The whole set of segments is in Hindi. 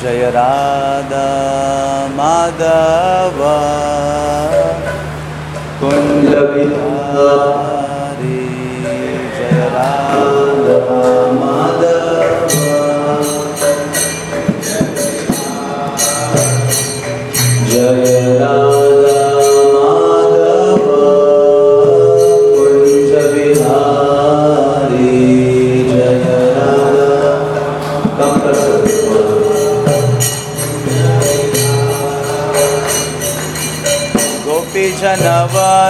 जय राधा माधव। कुण्डविहारी जय Radha.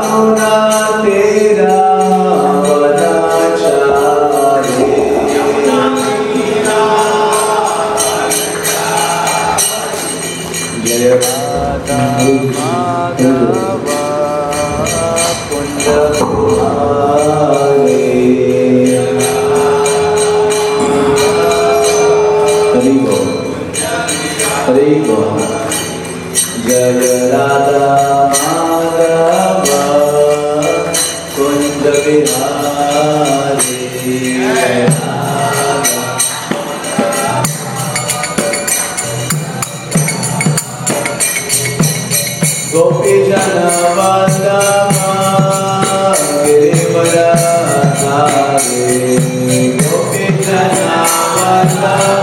Kapuna.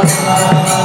Allah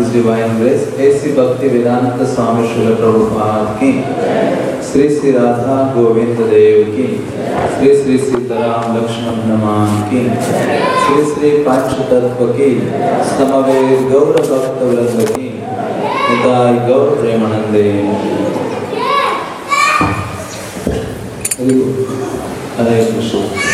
is divine grace A C Bhakti Vedanta स्वामी श्रील प्रभुपाद की। श्री श्री राधा गोविंद देव की। श्री श्री सीताराम लक्ष्मण हनुमान की। श्री श्री पंच तत्व की। समवेत गौर भक्त वृंद की। निताय गौर प्रेमानंदे। हरे कृष्ण।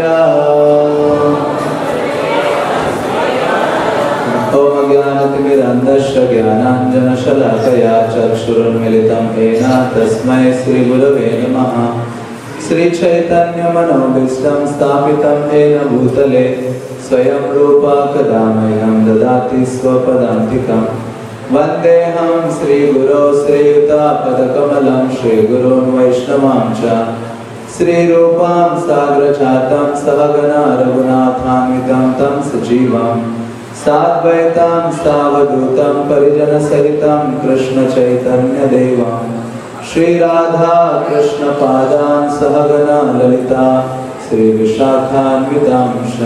अज्ञानतिमिरन्धस्य ज्ञानाञ्जनशलाकया चक्षुरुन्मिलितं येन तस्मै श्रीगुरवे नमः। श्रीचैतन्यमनोभीष्टं स्थापितं येन भूतले, स्वयं रूपा ददाति स्वपदान्तिकं वन्देऽहं श्रीगुरो श्रीयुतापदकमलं, श्रीगुरून् वैष्णवां च। श्रीरूपां साग्रजातं सहगना रघुनाथान्वितं तं सजीवम्। साद्वैतां सावधूतं, परिजनसहितं कृष्णचैतन्यदेवं श्रीराधा कृष्णपादान् सहगना ललिता श्रीविशाखान्वितांश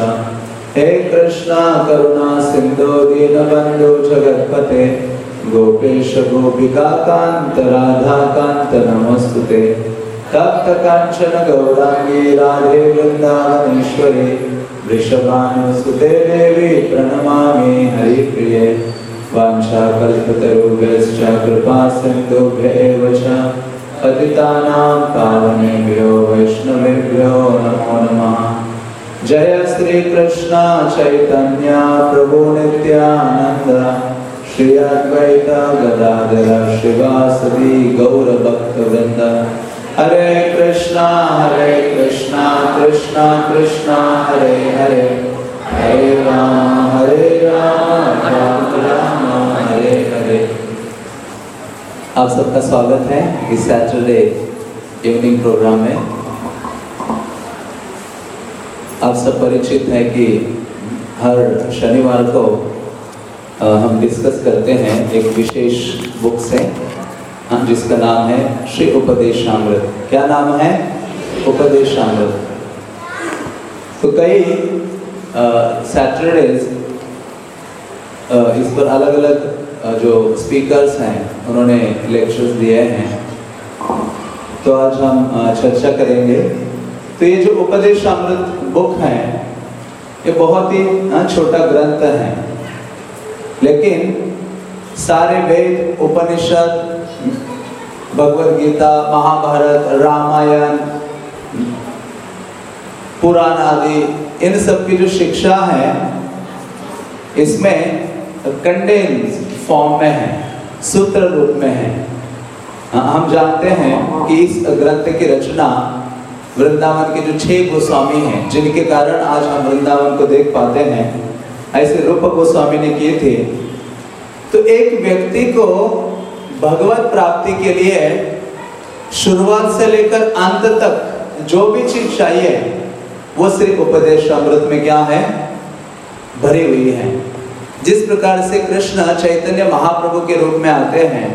हे कृष्णा, करुणा सिन्धो, दीनबन्धो जगत्पते। गोपेश गोपिकान्त राधाकान्त नमस्तुते तप्त काञ्चन, गौराङ्गी, राधे वृन्दावनेश्वरी। वृषभानुसुते देवी प्रणमामि कृपा सिन्धुभ्य एव च। पतितानां नमो नमः। जय श्री कृष्ण चैतन्य प्रभु नित्यानंद श्री अद्वैत गदाधर श्रीवासदि गौर भक्त वृंद हरे कृष्णा हरे कृष्णा कृष्णा कृष्णा, हरे हरे। हरे राम हरे राम राम राम, हरे हरे। आप सबका स्वागत है इस सैटरडे इवनिंग प्रोग्राम में। आप सब परिचित हैं कि हर शनिवार को हम डिस्कस करते हैं एक विशेष बुक से। हाँ, जिसका नाम है श्री उपदेशामृत। क्या नाम है? उपदेशामृत। तो कई सैटरडेज इस पर अलग अलग जो स्पीकर्स हैं उन्होंने लेक्चर्स दिए हैं। तो आज हम चर्चा करेंगे। तो ये जो उपदेश बुक है ये बहुत ही छोटा ग्रंथ है। लेकिन सारे वेद उपनिषद भगवत गीता महाभारत रामायण पुराण आदि इन सब की जो शिक्षा है इसमें कंडेंस फॉर्म में है सूत्र रूप में है। हाँ, हम जानते हैं कि इस ग्रंथ की रचना वृंदावन के जो छह गोस्वामी हैं जिनके कारण आज हम वृंदावन को देख पाते हैं ऐसे रूप गोस्वामी ने किए थे। तो एक व्यक्ति को भगवत प्राप्ति के लिए शुरुआत से लेकर अंत तक जो भी चीज़ चाहिए, वो सिर्फ़ उपदेश अमृत में क्या है भरी हुई है जिस प्रकार से कृष्ण चैतन्य महाप्रभु के रूप में आते हैं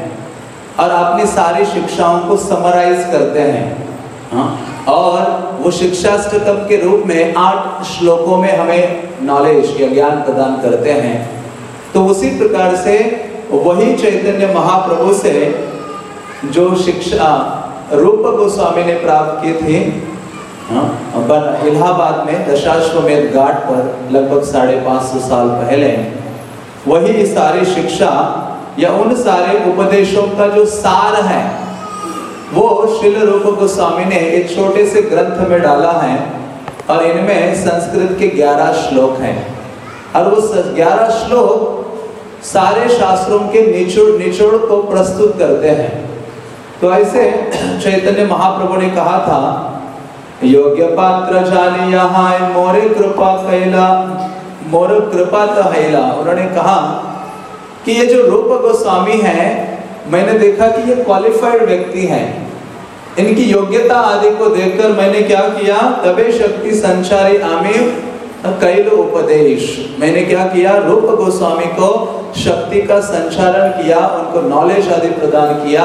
और अपनी सारी शिक्षाओं को समराइज करते हैं हाँ? और वो शिक्षाष्टकम के रूप में आठ श्लोकों में हमें नॉलेज या ज्ञान प्रदान करते हैं तो उसी प्रकार से वही चैतन्य महाप्रभु से जो शिक्षा रूप गोस्वामी ने प्राप्त की थी हाँ, बन इलाहाबाद में दशाश्वमेध घाट पर लगभग साढ़े पाँच सौ साल पहले वही सारी शिक्षा या उन सारे उपदेशों का जो सार है वो शिल रूप गोस्वामी ने एक छोटे से ग्रंथ में डाला है और इनमें संस्कृत के ग्यारह श्लोक हैं। और वो ग्यारह श्लोक सारे शास्त्रों के निचोड़ निचोड़ को प्रस्तुत करते हैं। तो ऐसे चैतन्य महाप्रभु ने कहा था, योग्य पात्र जाने यहाँ मोरे कृपा कैला मोर कृपा तो हैला। उन्होंने कहा कि ये जो रूप गोस्वामी है, मैंने देखा कि ये क्वालिफाइड व्यक्ति हैं। इनकी योग्यता आदि को देखकर मैंने क्या किया? तबे शक्ति संचारी आमे कैल उपदेश। मैंने क्या किया? रूप गोस्वामी को शक्ति का संचालन किया, उनको नॉलेज आदि प्रदान किया,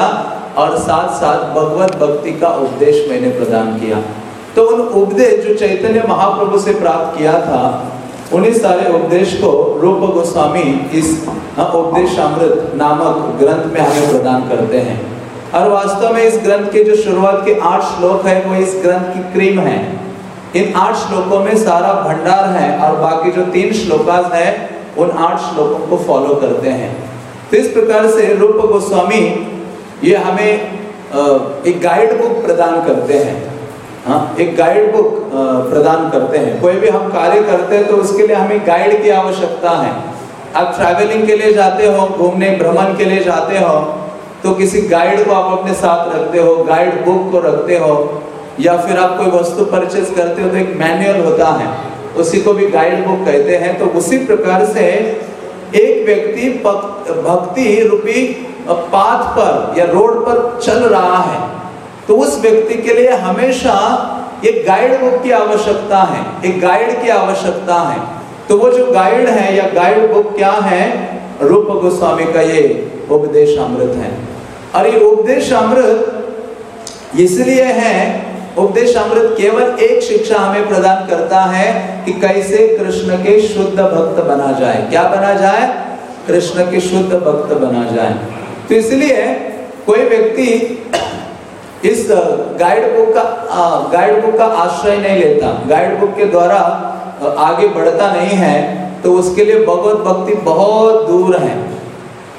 और साथ साथ भगवत भक्ति का उपदेश मैंने प्रदान किया। तो उन उपदेश जो चैतन्य महाप्रभु से प्राप्त किया था, उन्हीं सारे उपदेश को रूप गोस्वामी इस उपदेश अमृत नामक ग्रंथ में हमें प्रदान करते हैं। और वास्तव में इस ग्रंथ के जो शुरुआत के आठ श्लोक है, वो इस ग्रंथ की क्रीम है। इन आठ श्लोकों में सारा भंडार है, और बाकी जो तीन श्लोकास है उन आठ श्लोकों को फॉलो करते हैं। तो इस प्रकार से रूप गोस्वामी ये हमें एक गाइड बुक प्रदान करते हैं। हाँ एक गाइड बुक प्रदान करते हैं। कोई भी हम कार्य करते हैं तो उसके लिए हमें गाइड की आवश्यकता है। आप ट्रैवलिंग के लिए जाते हो, घूमने, भ्रमण के लिए जाते हो तो किसी गाइड को आप अपने साथ रखते हो गाइड बुक को रखते हो, या फिर आप कोई वस्तु परचेज करते हो तो एक मैनुअल होता है। उसी को भी गाइड बुक कहते हैं। तो उसी प्रकार से एक व्यक्ति भक्ति रूपी पाथ पर या रोड पर चल रहा है तो उस व्यक्ति के लिए हमेशा एक गाइड बुक की आवश्यकता है, एक गाइड की आवश्यकता है। तो वो जो गाइड है या गाइड बुक क्या है? रूप गोस्वामी का ये उपदेश अमृत है। और ये उपदेश अमृत इसलिए है उपदेश अमृत केवल एक शिक्षा हमें प्रदान करता है कि कैसे कृष्ण के शुद्ध भक्त बना जाए। क्या बना जाए? कृष्ण के शुद्ध भक्त बना जाए। तो इसलिए कोई व्यक्ति इस गाइड बुक का गाइड बुक का आश्रय नहीं लेता। गाइड बुक के द्वारा आगे बढ़ता नहीं है तो उसके लिए भगवत भक्ति बहुत दूर है।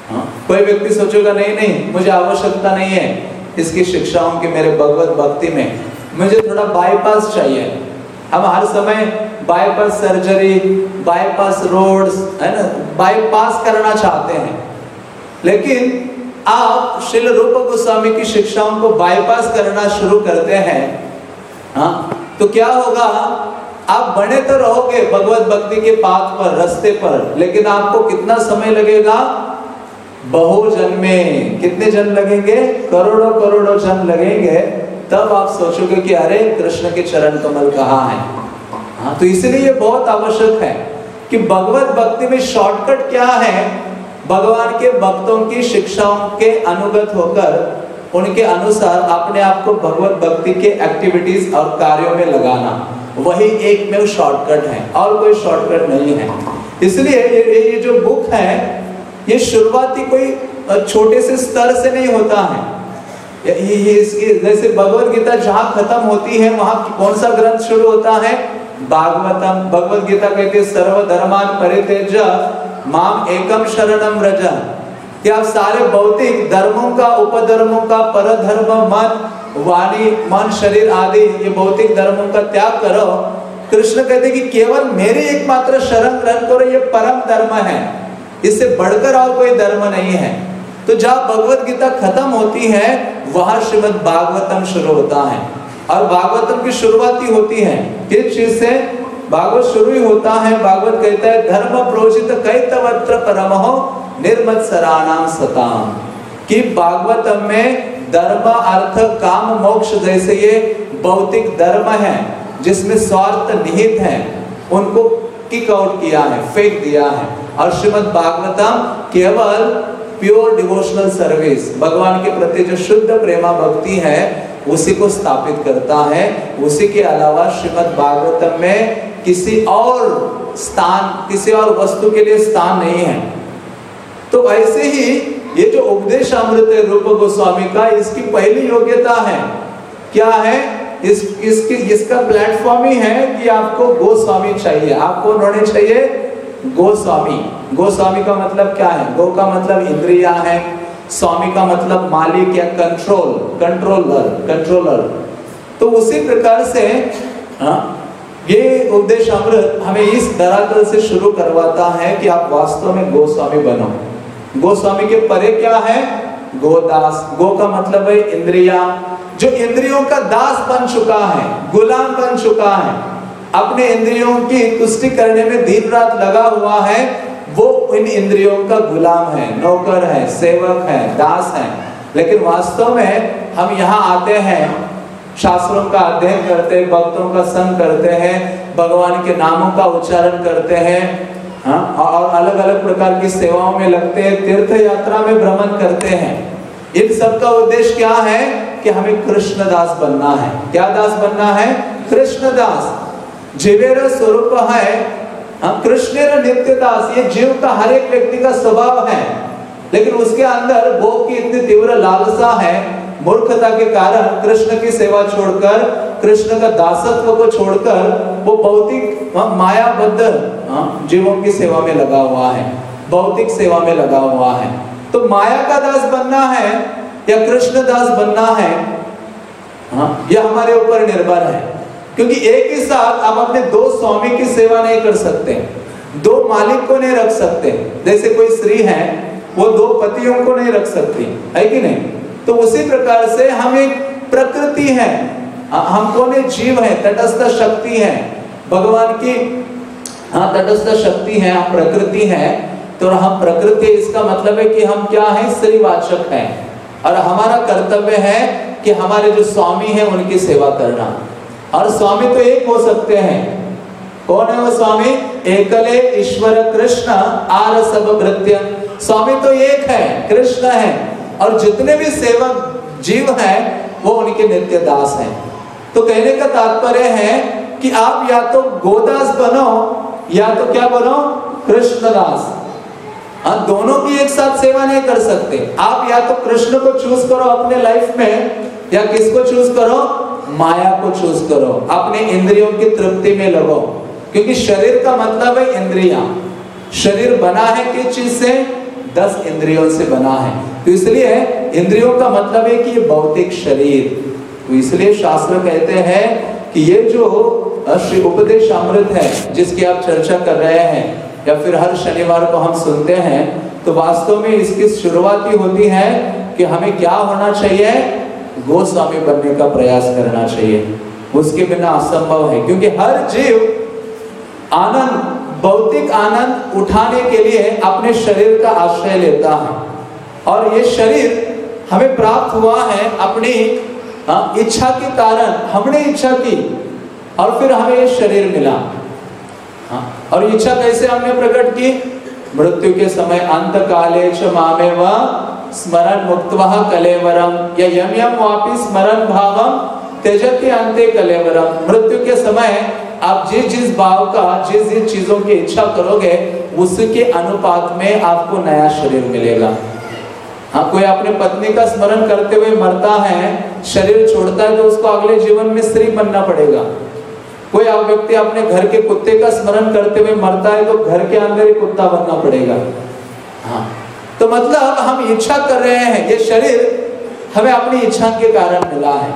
हाँ? कोई व्यक्ति सोचेगा, नहीं नहीं, मुझे आवश्यकता नहीं है इसकी शिक्षाओं की मेरे भगवत भक्ति में। मुझे थोड़ा बाईपास चाहिए। हम हर समय बाईपास सर्जरी बाईपास रोड्स है ना? बाईपास करना चाहते हैं। लेकिन आप शिल रूप गोस्वामी की शिक्षाओं को बाईपास करना शुरू करते हैं हाँ? तो क्या होगा? आप बने तो रहोगे भगवत भक्ति के पाथ पर, रस्ते पर, लेकिन आपको कितना समय लगेगा? बहु जन्म कितने जन्म लगेंगे? करोड़ों करोड़ों जन्म लगेंगे। तब आप सोचोगे कि अरे कृष्ण के चरण कमल कहाँ है? हाँ तो इसलिए ये बहुत आवश्यक है कि भगवत भक्ति में शॉर्टकट क्या है? भगवान के भक्तों की शिक्षाओं के अनुगत होकर उनके अनुसार अपने आप को भगवत भक्ति के एक्टिविटीज़ और कार्यों में लगाना। वही एक में शॉर्टकट है और कोई शॉर्टकट नहीं है। इसलिए ये, ये जो बुक है ये शुरुआती कोई छोटे से स्तर से नहीं होता है। ये, ये इसकी जैसे भगवत गीता जहाँ खत्म होती है वहाँ कौन सा ग्रंथ शुरू होता है? भागवतम। भगवत गीता कहते सर्व धर्मान परितेज माम एकम शरणम रज कि आप सारे भौतिक धर्मों का उपधर्मों का परधर्म मन वाणी मन शरीर आदि ये भौतिक धर्मों का त्याग करो। कृष्ण कहते कि केवल मेरे एकमात्र शरण ग्रहण करो ये परम धर्म है। इससे बढ़कर और कोई धर्म नहीं है। तो जहाँ भगवत गीता खत्म होती है, वहाँ श्रीमद भागवतम शुरू होता है। और भागवतम की शुरुआती होती है। किस चीज़ से? भागवत शुरू ही होता है। भागवत कहता है, धर्म प्रोचित कई तवत्र परम हो निर्मत सरानाम सताम। कि भागवतम में धर्म, अर्थ, काम, मोक्ष जैसे ये भौतिक धर्म है, जिसमें स्वार्थ निहित है, उनको किक आउट किया है, फेंक दिया है। और श्रीमद भागवतम केवल प्योर डिवोशनल सर्विस भगवान के प्रति जो शुद्ध प्रेमा भक्ति है, उसी को स्थापित करता है। उसी के अलावा श्रीमद भागवतम में किसी और स्थान, किसी और वस्तु के लिए स्थान नहीं है। तो ऐसे ही ये जो उपदेश अमृत है रूप गोस्वामी का, इसकी पहली योग्यता है। क्या है? इस, इसकी, इसका प्लेटफॉर्म ही है कि आपको गोस्वामी चाहिए। आपको उन्होंने चाहिए गोस्वामी। गोस्वामी का मतलब क्या है? गो का मतलब इंद्रिया है स्वामी का मतलब मालिक या कंट्रोल कंट्रोलर कंट्रोलर तो उसी प्रकार से हाँ, ये उपदेश अमृत हमें इस धरातल से शुरू करवाता है कि आप वास्तव में गोस्वामी बनो। गोस्वामी के परे क्या है? गोदास गो का मतलब है इंद्रिया जो इंद्रियों का दास बन चुका है गुलाम बन चुका है। अपने इंद्रियों की तुष्टि करने में दिन रात लगा हुआ है। वो इन इंद्रियों का गुलाम है, नौकर है, सेवक है, दास है। लेकिन वास्तव में हम यहाँ आते हैं, शास्त्रों का अध्ययन करते हैं, भक्तों का संग करते हैं, भगवान के नामों का उच्चारण करते हैं हाँ और अलग अलग प्रकार की सेवाओं में लगते हैं तीर्थ यात्रा में भ्रमण करते हैं। इन सब का उद्देश्य क्या है कि हमें कृष्ण दास बनना है। क्या दास बनना है? कृष्ण दास जीवेर स्वरूप है हम कृष्ण नित्य दास ये जीव का हर एक व्यक्ति का स्वभाव है। लेकिन उसके अंदर भोग की इतनी तीव्र लालसा है, मूर्खता के कारण कृष्ण की सेवा छोड़कर, कृष्ण का दासत्व को छोड़कर, वो भौतिक मायाबद्ध जीवों की सेवा में लगा हुआ है, भौतिक सेवा में लगा हुआ है। तो माया का दास बनना है, या कृष्ण दास बनना है हाँ यह हमारे ऊपर निर्भर है। क्योंकि एक ही साथ आप अपने दो स्वामी की सेवा नहीं कर सकते, दो मालिक को नहीं रख सकते। जैसे कोई स्त्री है, वो दो पतियों को नहीं रख सकती, है कि नहीं? तो उसी प्रकार से हम एक प्रकृति है हम कौन एक जीव है? तटस्थ शक्ति है। भगवान की हाँ तटस्थ शक्ति है, हम प्रकृति है तो हम प्रकृति, इसका मतलब है कि हम क्या है? स्त्रीवाचक है। और हमारा कर्तव्य है कि हमारे जो स्वामी है, उनकी सेवा करना। और स्वामी तो एक हो सकते हैं। कौन है वो स्वामी? एकले ईश्वर कृष्ण आर सब भृत्य। स्वामी तो एक है, कृष्ण है। और जितने भी सेवक जीव हैं, वो उनके नित्य दास हैं। तो कहने का तात्पर्य है कि आप या तो गोदास बनो, या तो क्या बनो? कृष्णदास। हाँ दोनों की एक साथ सेवा नहीं कर सकते। आप या तो कृष्ण को चूज़ करो अपने लाइफ में, या किसको चूज़ करो? माया को चूज़ करो, अपने इंद्रियों की तृप्ति में लगो। क्योंकि शरीर का मतलब है इंद्रिया। शरीर बना है किस चीज़ से? दस इंद्रियों से बना है। तो इसलिए इंद्रियों का मतलब है कि ये भौतिक शरीर। तो इसलिए शास्त्र कहते हैं कि ये जो श्री उपदेश अमृत है, जिसकी आप चर्चा कर रहे हैं, या फिर हर शनिवार को हम सुनते हैं तो वास्तव में इसकी शुरुआत ही होती है कि हमें क्या होना चाहिए? गोस्वामी बनने का प्रयास करना चाहिए। उसके बिना असंभव है क्योंकि हर जीव आनंद भौतिक आनंद उठाने के लिए अपने शरीर का आश्रय लेता है। और ये शरीर हमें प्राप्त हुआ है अपनी इच्छा के कारण हमने इच्छा की और फिर हमें ये शरीर मिला। हाँ, और इच्छा कैसे हमने प्रकट की? मृत्यु के समय अंत काले मामे स्मरण मुक्तवह कलेवरम या यम यम वापि स्मरण भावम त्यजति अंते कलेवरम मृत्यु के समय आप जिस जिस भाव का, जिस जिस चीज़ों की इच्छा करोगे, उसके अनुपात में आपको नया शरीर मिलेगा। हाँ कोई अपने पत्नी का स्मरण करते हुए मरता है, शरीर छोड़ता है तो उसको अगले जीवन में स्त्री बनना पड़ेगा। कोई आप व्यक्ति अपने घर के कुत्ते का स्मरण करते हुए मरता है तो घर के अंदर ही कुत्ता बनना पड़ेगा। हाँ। तो मतलब हम इच्छा कर रहे हैं, ये शरीर हमें अपनी इच्छा के कारण मिला है।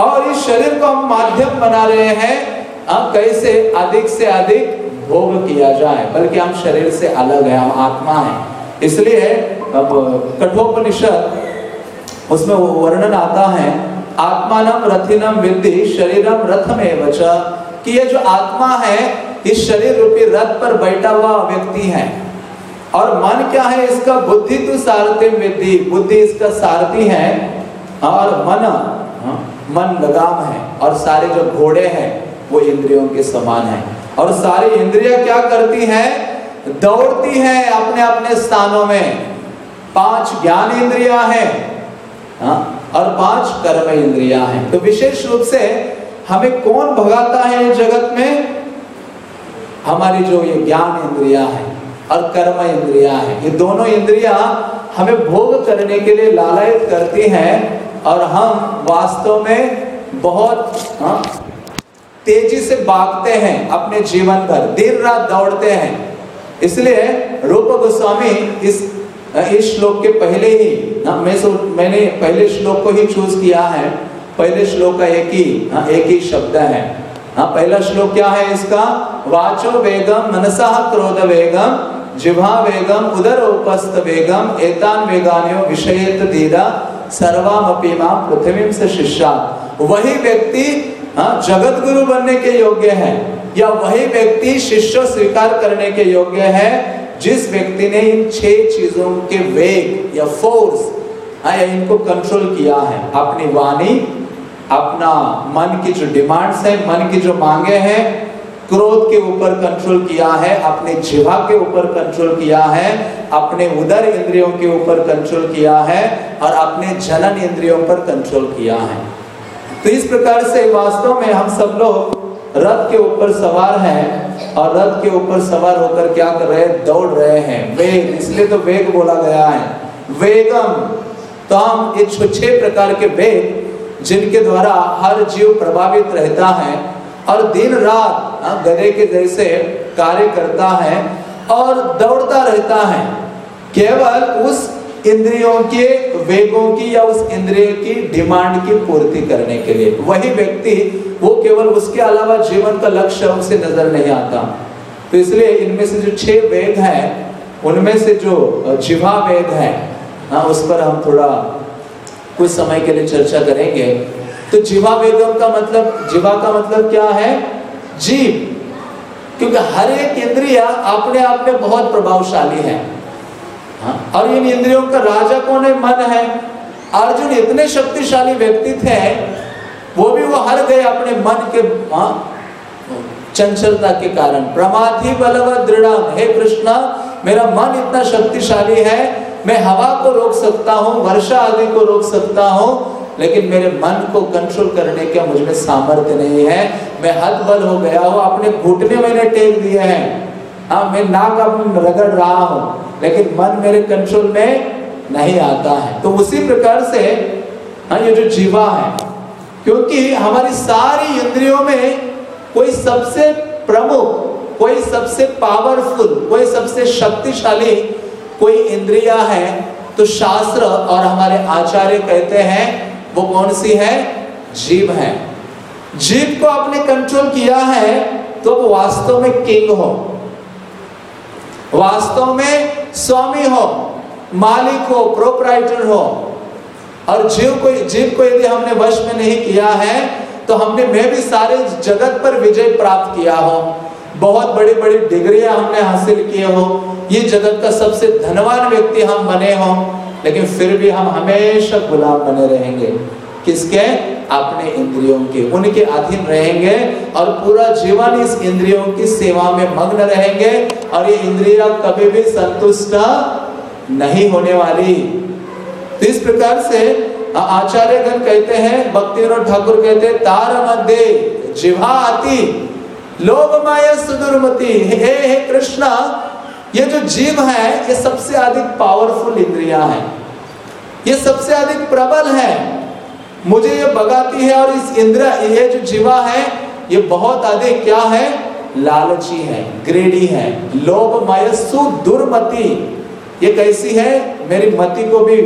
और इस शरीर को हम माध्यम बना रहे हैं, हम कैसे अधिक से अधिक भोग किया जाए, बल्कि हम शरीर से अलग है, हम आत्मा है। इसलिए अब कठोपनिषद, उसमें वर्णन आता है आत्मानम रथिनम विद्धि शरीरम रथम एवच कि ये जो आत्मा है इस शरीर रूपी रथ पर बैठा हुआ व्यक्ति है। और मन क्या है इसका बुद्धि तो सारथी विद्धि बुद्धि इसका सारथी है। और मन हाँ, मन लगाम है। और सारे जो घोड़े हैं वो इंद्रियों के समान है। और सारी इंद्रियाँ क्या करती हैं दौड़ती हैं अपने अपने स्थानों में। पाँच ज्ञान इंद्रिया हैं। हाँ, और पाँच कर्म इंद्रिया हैं। तो विशेष रूप से हमें कौन भगाता है जगत में? हमारी जो ये ज्ञान इंद्रिया है और कर्म इंद्रिया है ये दोनों इंद्रिया हमें भोग करने के लिए लालयित करती हैं और हम वास्तव में बहुत हाँ, तेज़ी से भागते हैं अपने जीवन भर दिन रात दौड़ते हैं। इसलिए रूप गोस्वामी इस इस श्लोक के पहले ही हाँ, मैं सो, मैंने पहले श्लोक को ही चूज़ किया है। पहले श्लोक का एक ही हाँ, एक ही शब्द है। हाँ पहला श्लोक क्या है इसका? वाचो वेगम मनसा क्रोध वेगम जिभा वेगम उदर उपस्थ वेगम एतान वेगान्यो विषयत दीदा सर्वामपि माँ पृथ्वी से शिष्या। वही व्यक्ति हाँ जगत गुरु बनने के योग्य है या वही व्यक्ति शिष्य स्वीकार करने के योग्य है जिस व्यक्ति ने इन छह चीज़ों के वेग या फोर्स हाँ, या इनको कंट्रोल किया है अपनी वाणी अपना मन की जो डिमांड्स है मन की जो मांगे हैं क्रोध के ऊपर कंट्रोल किया है अपने जिवा के ऊपर कंट्रोल किया है अपने उदर इंद्रियों के ऊपर कंट्रोल किया है और अपने जनन इंद्रियों पर कंट्रोल किया है। तो इस प्रकार से वास्तव में हम सब लोग रथ के ऊपर सवार हैं और रथ के ऊपर सवार होकर क्या कर रहे दौड़ रहे हैं। वेग इसलिए तो वेग बोला गया है। वेगम तो हम ये छह प्रकार के वेग जिनके द्वारा हर जीव प्रभावित रहता है और दिन रात हाँ, गधे के जैसे कार्य करता है और दौड़ता रहता है। केवल उस इंद्रियों के, वेगों की या उस इंद्रिय की डिमांड की पूर्ति करने के लिए। वही व्यक्ति, वो केवल उसके अलावा जीवन का लक्ष्य उसे नज़र नहीं आता। तो इसलिए इनमें से जो छह वेग हैं, उनमें से जो जिवा वेग है हाँ उस पर हम थोड़ा कुछ समय के लिए चर्चा करेंगे। तो जीवा वेगम का मतलब जीवा का मतलब क्या है? जीव। क्योंकि हर एक इंद्रिया अपने आप में बहुत प्रभावशाली हाँ? और इन इंद्रियों का राजा कौन है? मन है। अर्जुन इतने शक्तिशाली व्यक्ति थे, वो भी वो हर गए अपने मन के हाँ? चंचलता के कारण। प्रमाथि बलव दृढ़। हे कृष्णा, मेरा मन इतना शक्तिशाली है, मैं हवा को रोक सकता हूँ, वर्षा आदि को रोक सकता हूँ, लेकिन मेरे मन को कंट्रोल करने का मुझमें सामर्थ्य नहीं है। मैं हद बल हो गया हूँ, अपने घुटने मैंने टेक दिए हैं। हाँ मैं नाक अपने रगड़ रहा हूँ, लेकिन मन मेरे कंट्रोल में नहीं आता है। तो उसी प्रकार से हाँ ये जो जीवा है, क्योंकि हमारी सारी इंद्रियों में कोई सबसे प्रमुख, कोई सबसे पावरफुल कोई सबसे शक्तिशाली कोई इंद्रिया है तो शास्त्र और हमारे आचार्य कहते हैं, वो कौन सी है? जीव है। जीव को आपने कंट्रोल किया है तो वास्तव में किंग हो। वास्तव में स्वामी हो, मालिक हो प्रोपराइटर हो, और जीव को जीव को यदि हमने वश में नहीं किया है तो हमने, मैं भी सारे जगत पर विजय प्राप्त किया हो। बहुत बड़ी बड़ी डिग्रियाँ हमने हासिल किए हो। ये जगत का सबसे धनवान व्यक्ति हम बने हो, लेकिन फिर भी हम हमेशा गुलाम बने रहेंगे। किसके? अपने इंद्रियों के। उनके अधीन रहेंगे और पूरा जीवन इस इंद्रियों की सेवा में मग्न रहेंगे और ये इंद्रिया कभी भी संतुष्ट नहीं होने वाली। तो इस प्रकार से आचार्य गण कहते हैं भक्ति ठाकुर कहते हैं, तार मध्य जिवा आती लोभ माया सुदुर्मति। हे हे कृष्णा, ये जो जीव है, ये सबसे अधिक पावरफुल इंद्रिया है। ये सबसे अधिक प्रबल है। मुझे ये बगाती है और इस इंद्र ये जो जीवा है ये बहुत अधिक क्या है? लालची है ग्रेडी है लोभ मायसु दुर्मति। ये कैसी है? मेरी मति को भी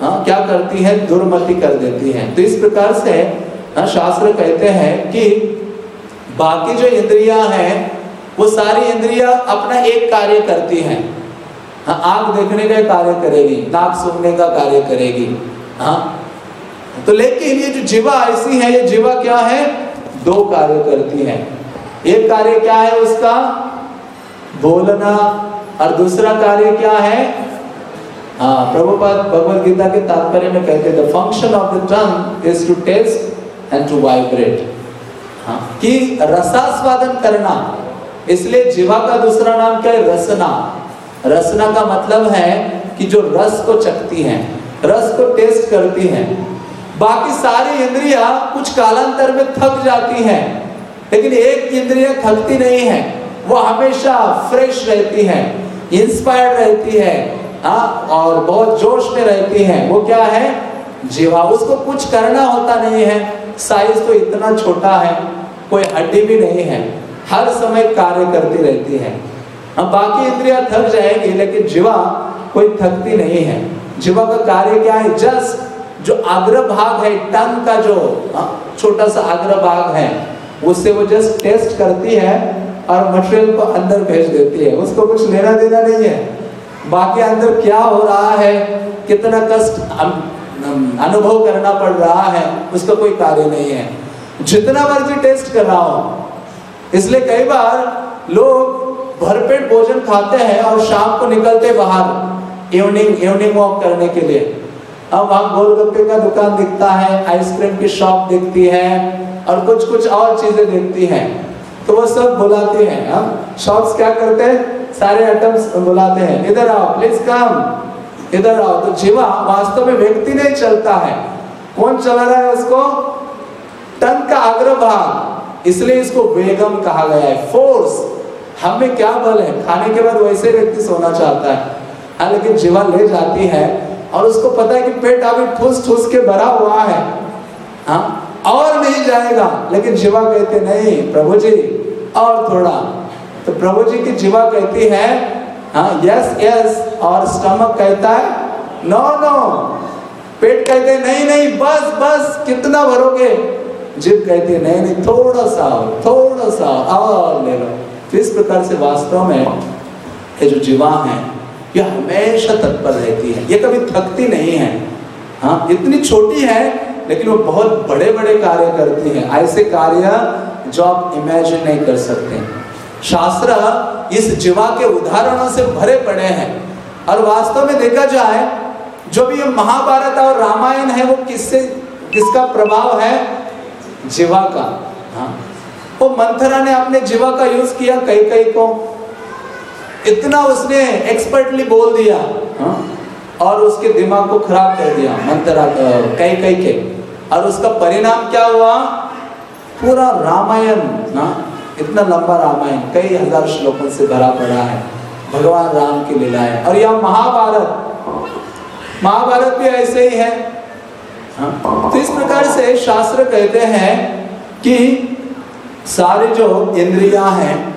हाँ क्या करती है? दुर्मति कर देती है। तो इस प्रकार से हाँ, शास्त्र कहते हैं कि बाकी जो इंद्रियाँ हैं वो सारी इंद्रियाँ अपना एक कार्य करती हैं। हाँ आँख देखने का कार्य करेगी नाक सुनने का कार्य करेगी। हाँ तो लेकिन ये जो जीवा ऐसी है, ये जीवा क्या है? दो कार्य करती है। एक कार्य क्या है उसका? बोलना। और दूसरा कार्य क्या है? हाँ प्रभुपाद भगवत गीता के तात्पर्य में कहते the function of the tongue is to taste and to vibrate हाँ कि रसास्वादन करना। इसलिए जीवा का दूसरा नाम क्या है? रसना। रसना का मतलब है कि जो रस को चखती है, रस को टेस्ट करती है। बाकी सारी इंद्रिया कुछ कालांतर में थक जाती हैं, लेकिन एक इंद्रिया थकती नहीं है, वो हमेशा फ्रेश रहती है इंस्पायर्ड रहती है हाँ और बहुत जोश में रहती है। वो क्या है? जीवा, उसको कुछ करना होता नहीं है। साइज़ तो इतना छोटा है, कोई हड्डी भी नहीं है। हर समय कार्य करती रहती है। हम बाकी इंद्रिया थक जाएँगी, लेकिन जीवा कोई थकती नहीं है। जीवा का कार्य क्या है? जस्ट जो अग्र भाग है, टंग का जो छोटा सा अग्र भाग है, उससे वो जस्ट टेस्ट करती है और मटेरियल को अंदर भेज देती है। उसको कुछ लेना देना नहीं है। बाकी अंदर क्या हो रहा है, कितना कष्ट अनुभव करना पड़ रहा है, उसका कोई कार्य नहीं है। जितना मर्ज़ी टेस्ट कर रहा हो इसलिए कई बार लोग भरपेट भोजन खाते हैं और शाम को निकलते बाहर इवनिंग इवनिंग वॉक करने के लिए। अब वहाँ गोलगप्पे का दुकान दिखता है, आइसक्रीम की शॉप दिखती है और कुछ कुछ और चीज़ें दिखती हैं। तो वो सब बुलाते हैं। हम शॉप्स क्या करते हैं? सारे आइटम्स बुलाते हैं। इधर आओ प्लीज़ कम इधर आओ। तो जीवा वास्तव में व्यक्ति नहीं चलता है। कौन चला रहा है उसको? तन का अग्रभाग। इसलिए इसको वेगम कहा गया है। फोर्स हमें क्या बल? है खाने के बाद वैसे व्यक्ति सोना चाहता हाँ। लेकिन जीवा ले जाती है और उसको पता है कि पेट अभी ठूस ठूस के भरा हुआ है। हाँ? और नहीं जाएगा। लेकिन जीवा कहते, नहीं, प्रभु जी, और थोड़ा। तो प्रभु जी की जीवा कहती है हाँ यस यस और स्टमक कहता है नो नो पेट कहते, नहीं नहीं, बस बस, कितना भरोगे? जीव कहती, नहीं नहीं, थोड़ा सा थोड़ा सा और ले लो। तो इस प्रकार से वास्तव में ये जो जीवा है ये हमेशा तत्पर रहती है। ये कभी थकती नहीं है। हाँ इतनी छोटी है, लेकिन वो बहुत बड़े बड़े कार्य करती है। ऐसे कार्य जो आप इमेजिन नहीं कर सकते। शास्त्र इस जीवा के उदाहरणों से भरे पड़े हैं। और वास्तव में देखा जाए, जो भी ये महाभारत और रामायण है, वो किससे, किसका प्रभाव है? जीवा का। हाँ। वो मंथरा ने अपने जीवा का यूज़ किया कई कई को। इतना उसने एक्सपर्टली बोल दिया हाँ? और उसके दिमाग को खराब कर दिया मंथरा कई कई के और उसका परिणाम क्या हुआ? पूरा रामायण इतना लंबा रामायण, कई हज़ार श्लोकों से भरा पड़ा है। भगवान राम की लीलाएँ। और यह महाभारत महाभारत भी ऐसे ही है हाँ? तो इस प्रकार से शास्त्र कहते हैं कि सारे जो इंद्रिया हैं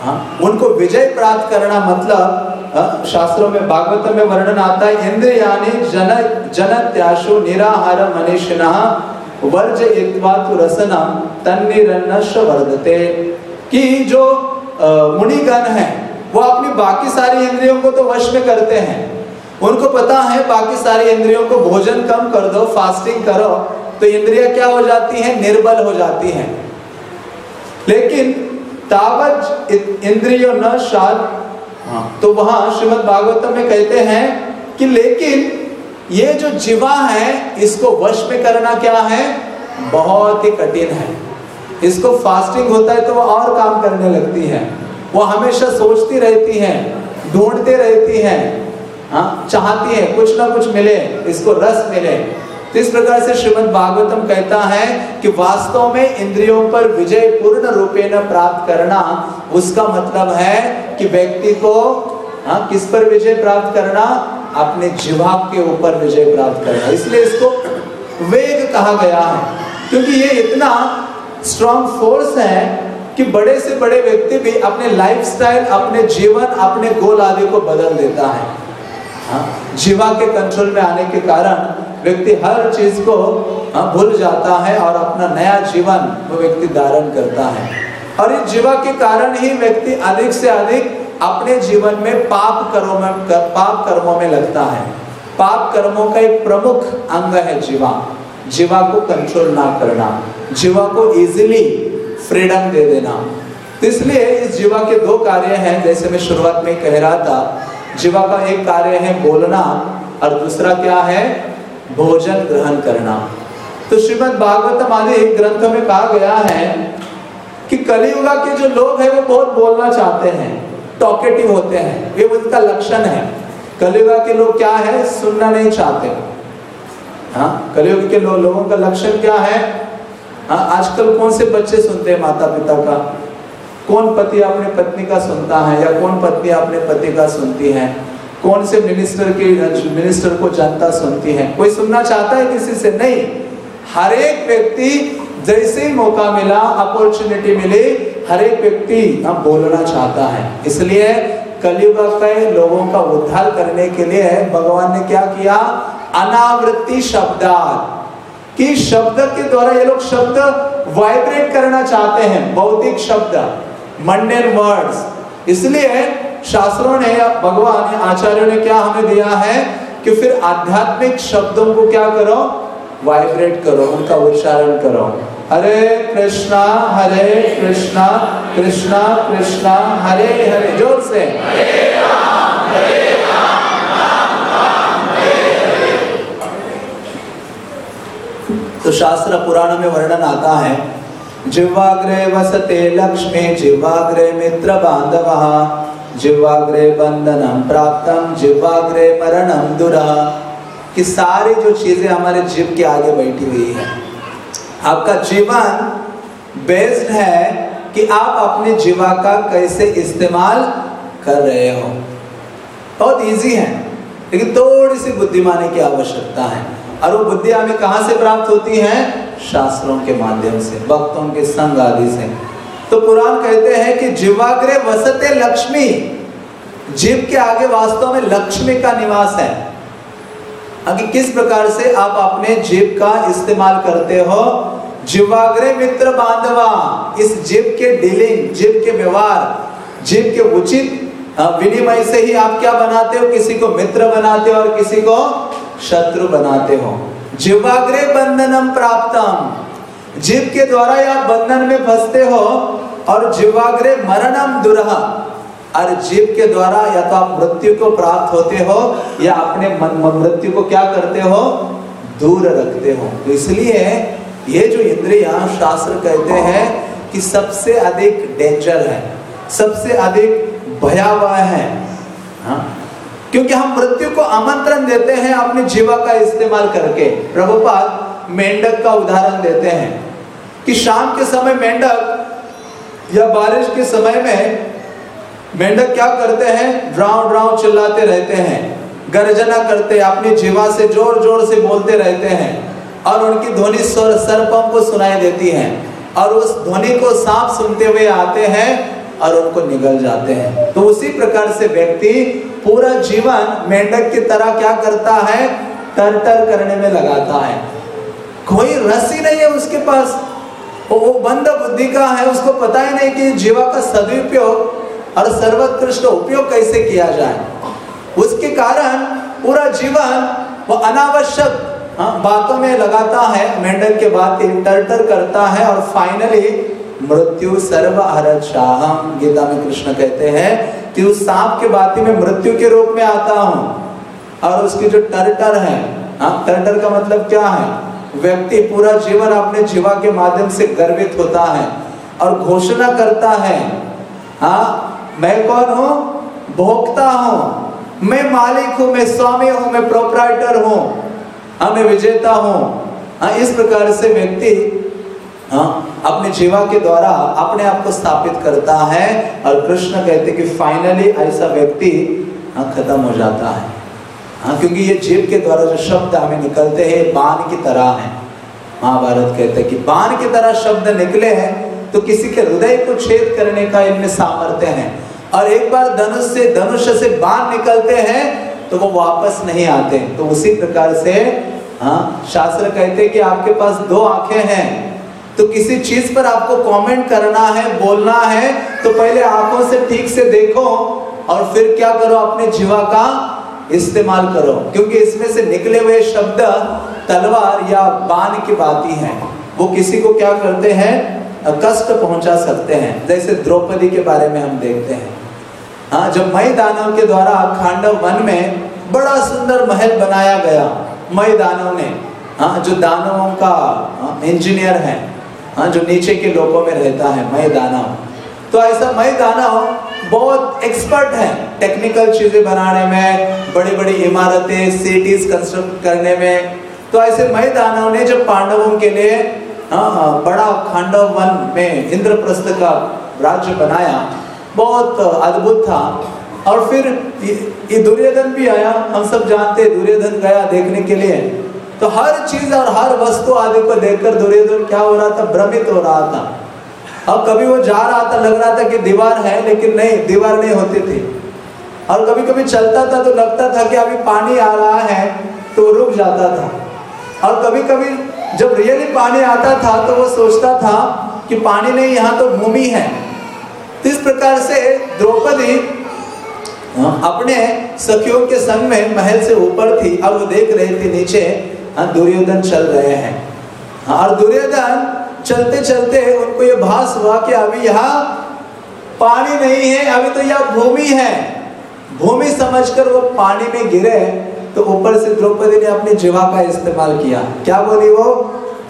हाँ? उनको विजय प्राप्त करना मतलब हाँ? शास्त्रों में, भागवत में वर्णन आता है इंद्रियानि जन जन त्याशु निराहार मनीषिण वर्ज इत्वातु रसनम तन्निरन्नश वर्धते कि जो मुनिगण है, वो अपनी बाकी सारी इंद्रियों को तो वश में करते हैं उनको पता है, बाकी सारी इंद्रियों को भोजन कम कर दो फास्टिंग करो तो इंद्रिया क्या हो जाती है निर्बल हो जाती हैं लेकिन तावज इंद्रियो न शाद। हाँ। तो वहाँ श्रीमद भागवतम में कहते हैं कि लेकिन ये जो जीवा है इसको वश में करना क्या है? बहुत ही कठिन है। इसको फास्टिंग होता है तो वो और काम करने लगती है। वो हमेशा सोचती रहती है ढूंढते रहती है। हाँ चाहती है कुछ ना कुछ मिले इसको रस मिले। इस प्रकार से श्रीमद् भागवतम कहता है कि वास्तव में इंद्रियों पर विजय पूर्ण रूपेण प्राप्त करना उसका मतलब है कि व्यक्ति को हाँ किस पर विजय प्राप्त करना? अपने जीवा के ऊपर विजय प्राप्त करना। इसलिए इसको वेग कहा गया है क्योंकि ये इतना स्ट्रॉन्ग फोर्स है कि बड़े से बड़े व्यक्ति भी अपने लाइफस्टाइल अपने जीवन अपने गोल आदि को बदल देता है। हाँ, जीवा के कंट्रोल में आने के कारण व्यक्ति हर चीज़ को हाँ, भूल जाता है और अपना नया जीवन वो व्यक्ति धारण करता है। और इस जीवा के कारण ही व्यक्ति अधिक से अधिक अपने जीवन में पाप कर्मों में कर, पाप कर्मों में लगता है। पाप कर्मों का एक प्रमुख अंग है जीवा। जीवा को कंट्रोल ना करना। जीवा को इजीली फ्रीडम दे देना। तो इसलिए इस जीवा के दो कार्य हैं जैसे मैं शुरुआत में कह रहा था। जीवा का एक कार्य है बोलना और दूसरा क्या है? भोजन ग्रहण करना। तो श्रीमद् भागवतम आदि ग्रंथों में कहा गया है कि कलियुगा के जो लोग हैं वो बहुत बोलना चाहते हैं टॉकेटिव होते हैं। ये उनका लक्षण है। कलियुगा के लोग क्या है? सुनना नहीं चाहते। हाँ कलियुग के लो, लोगों का लक्षण क्या है? हाँ आजकल कौन से बच्चे सुनते हैं माता पिता का? कौन पति अपने पत्नी का सुनता है या कौन पत्नी अपने पति का सुनती है? कौन से मिनिस्टर के मिनिस्टर को जनता सुनती है? कोई सुनना चाहता है किसी से? नहीं। हर एक व्यक्ति जैसे ही मौका मिला अपॉर्चुनिटी मिली, हर एक व्यक्ति हम बोलना चाहता है। इसलिए कलयुग के लोगों का उद्धार करने के लिए भगवान ने क्या किया? अनावृत्ति शब्दार्थ कि शब्द के द्वारा ये लोग शब्द वाइब्रेट करना चाहते हैं, भौतिक शब्द मंडेन वर्ड्स इसलिए शास्त्रों ने या भगवान आचार्यों ने क्या हमें दिया है कि फिर आध्यात्मिक शब्दों को क्या करो? वाइब्रेट करो, उनका उच्चारण करो। हरे कृष्णा हरे कृष्णा कृष्णा कृष्णा, हरे हरे, ज़ोर से। तो शास्त्र पुराण में वर्णन आता है, जिह्वाग्रे वसते लक्ष्मी, जिह्वाग्रे मित्र बांधव जिह्वाग्रे बंधनम प्राप्तम जिह्वाग्रे मरणम दुरा। कि सारी जो चीज़ें हमारे जीव के आगे बैठी हुई है। आपका जीवन बेस्ड है कि आप अपने जीवा का कैसे इस्तेमाल कर रहे हो। बहुत इजी है, लेकिन थोड़ी सी बुद्धिमानी की आवश्यकता है। और वो बुद्धि हमें कहाँ से प्राप्त होती है? शास्त्रों के माध्यम से, भक्तों के संग आदि से। तो पुराण कहते हैं कि जीवाग्रे वसते लक्ष्मी। जीव के आगे वास्तव में लक्ष्मी का निवास है। अभी किस प्रकार से आप अपने जीव का इस्तेमाल करते हो? जीवाग्रे मित्र बांधवा। इस जीव के डीलिंग, जीव के व्यवहार, जीव के उचित विनिमय से ही आप क्या बनाते हो? किसी को मित्र बनाते हो और किसी को शत्रु बनाते हो। जीवाग्रे बंधनम प्राप्तम। जीव के द्वारा आप बंधन में फंसते हो और जीवाग्रे मरणम दुरह। और जीव के द्वारा या तो आप मृत्यु को प्राप्त होते हो या अपने मृत्यु को क्या करते हो? दूर रखते हो। तो इसलिए ये जो इंद्रिया शास्त्र कहते हैं कि सबसे अधिक डेंजर है, सबसे अधिक भयावह है। हाँ? क्योंकि हम मृत्यु को आमंत्रण देते हैं अपने जीवा का इस्तेमाल करके। प्रभुपाद मेंढक का उदाहरण देते हैं। कि शाम के समय मेंढक या बारिश के समय में मेंढक क्या करते हैं? ड्राउ ड्राउ चिल्लाते रहते हैं। गर्जना करते अपनी जीवा से ज़ोर ज़ोर से बोलते रहते हैं और उनकी ध्वनि स्वर को सुनाई देती है और उस ध्वनि को सांप सुनते हुए आते हैं और उनको निगल जाते हैं। तो उसी प्रकार से व्यक्ति पूरा जीवन मेंढक की तरह क्या करता है? तर तर करने में लगाता है। कोई रस ही नहीं है उसके पास। वो बंद बुद्धि का है उसको पता ही नहीं कि जीवा का सदुपयोग और सर्वोत्कृष्ट उपयोग कैसे किया जाए। उसके कारण पूरा जीवन वो अनावश्यक हाँ, बातों में लगाता है मेंढक के बात टर टर करता है और फाइनली मृत्यु सर्व शाहम गीता में कृष्ण कहते हैं कि उस सांप के बाती में मृत्यु के रूप में आता हूँ और उसकी जो टरटर है हाँ तरटर का मतलब क्या है? व्यक्ति पूरा जीवन अपने जीवा के माध्यम से गर्वित होता है और घोषणा करता है हाँ मैं कौन हूँ? भोक्ता हूँ। मैं मालिक हूँ, मैं स्वामी हूँ, मैं प्रोपराइटर हूँ। हाँ मैं विजेता हूँ। हाँ इस प्रकार से व्यक्ति हाँ अपने जीवा के द्वारा अपने आप को स्थापित करता है और कृष्ण कहते कि फाइनली ऐसा व्यक्ति हाँ खत्म हो जाता है। हाँ क्योंकि ये जीव के द्वारा जो शब्द हमें निकलते हैं, बाण की तरह है। महाभारत कहते हैं कि बाण की तरह शब्द निकले हैं तो किसी के हृदय को छेद करने का इनमें सामर्थ्य है। और एक बार धनुष से धनुष से बाण निकलते हैं तो वो वापस नहीं आते। तो उसी प्रकार से हाँ शास्त्र कहते हैं कि आपके पास दो आँखें हैं। तो किसी चीज़ पर आपको कमेंट करना है, बोलना है तो पहले आँखों से ठीक से देखो और फिर क्या करो अपने जीवा का इस्तेमाल करो, क्योंकि इसमें से निकले हुए शब्द तलवार या बाण की बात ही है। वो किसी को क्या करते हैं? कष्ट पहुँचा सकते हैं। जैसे द्रौपदी के बारे में हम देखते हैं। हाँ जब मई दानव के द्वारा खांडव वन में बड़ा सुंदर महल बनाया गया मई दानव ने हाँ जो दानवों का इंजीनियर है हाँ जो नीचे के लोगों में रहता है मई दानव तो ऐसा मई दानव बहुत एक्सपर्ट है टेक्निकल चीज़ें बनाने में बड़ी बड़ी इमारतें सिटीज़ कंस्ट्रक्ट करने में। तो ऐसे मई दानव ने जब पांडवों के लिए हाँ, हाँ, बड़ा खांडव वन में इंद्रप्रस्थ का राज्य बनाया बहुत अद्भुत था। और फिर ये दुर्योधन भी आया हम सब जानते दुर्योधन गया देखने के लिए। तो हर चीज़ और हर वस्तु आदि को देखकर दुर्योधन क्या हो रहा था? भ्रमित हो रहा था। अब कभी वो जा रहा था, लग रहा था कि दीवार है, लेकिन नहीं, दीवार नहीं होती थी। और कभी कभी चलता था तो लगता था कि अभी पानी आ रहा है तो रुक जाता था। और कभी कभी जब रियली पानी आता था तो वो सोचता था कि पानी नहीं, यहाँ तो भूमि है। तो इस प्रकार से द्रौपदी अपने सखियों के संग में महल से ऊपर थी, और वो देख रही थी नीचे दुर्योधन चल रहे हैं, और दुर्योधन चलते चलते उनको ये भास हुआ कि अभी यहाँ पानी नहीं है, अभी तो यह भूमि है। भूमि समझकर वो पानी में गिरे तो ऊपर से द्रौपदी ने अपनी जीवा का इस्तेमाल किया। क्या बोली वो?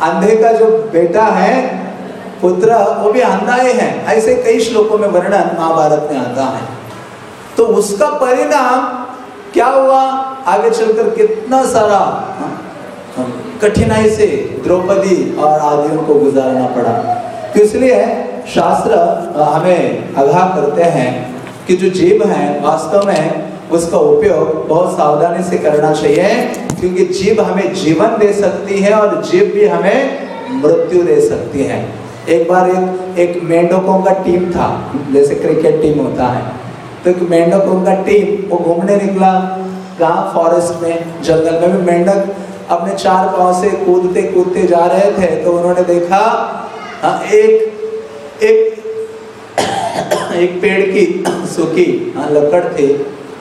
अंधे का जो बेटा है, पुत्र, वो भी अंधा ही। है ऐसे कई श्लोकों में वर्णन महाभारत में आता है। तो उसका परिणाम क्या हुआ? आगे चलकर कितना सारा कठिनाई से द्रौपदी और आदियों को गुजारना पड़ा। तो इसलिए शास्त्र हमें आगाह करते हैं कि जो जीव है, वास्तव में उसका उपयोग बहुत सावधानी से करना चाहिए, क्योंकि जीव हमें जीवन दे सकती है और जीव भी हमें मृत्यु दे सकती है। एक बार एक एक मेंढकों का टीम था, जैसे क्रिकेट टीम होता है। तो एक मेंढकों का टीम, वो घूमने निकला कहा फॉरेस्ट में, जंगल में भी मेंढक अपने चार पाँव से कूदते कूदते जा रहे थे तो उन्होंने देखा एक एक एक पेड़ की सूखी लकड़ थी।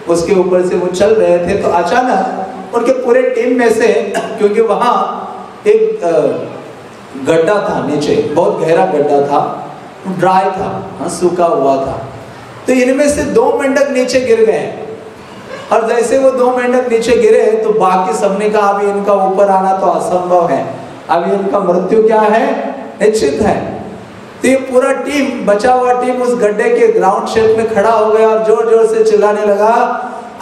उसके ऊपर से वो चल रहे थे तो अचानक उनके पूरे टीम में से, क्योंकि वहाँ एक गड्ढा था नीचे, बहुत गहरा गड्ढा था, ड्राई था हाँ सूखा हुआ था। तो इनमें से दो मेंढक नीचे गिर गए। और जैसे वो दो मेंढक नीचे गिरे तो बाकी सबने कहा, अभी इनका ऊपर आना तो असंभव है। अभी इनका मृत्यु क्या है? निश्चित है। तो ये पूरा टीम, बचा हुआ टीम उस गड्ढे के ग्राउंड शेप में खड़ा हो गया और ज़ोर ज़ोर से चिल्लाने लगा,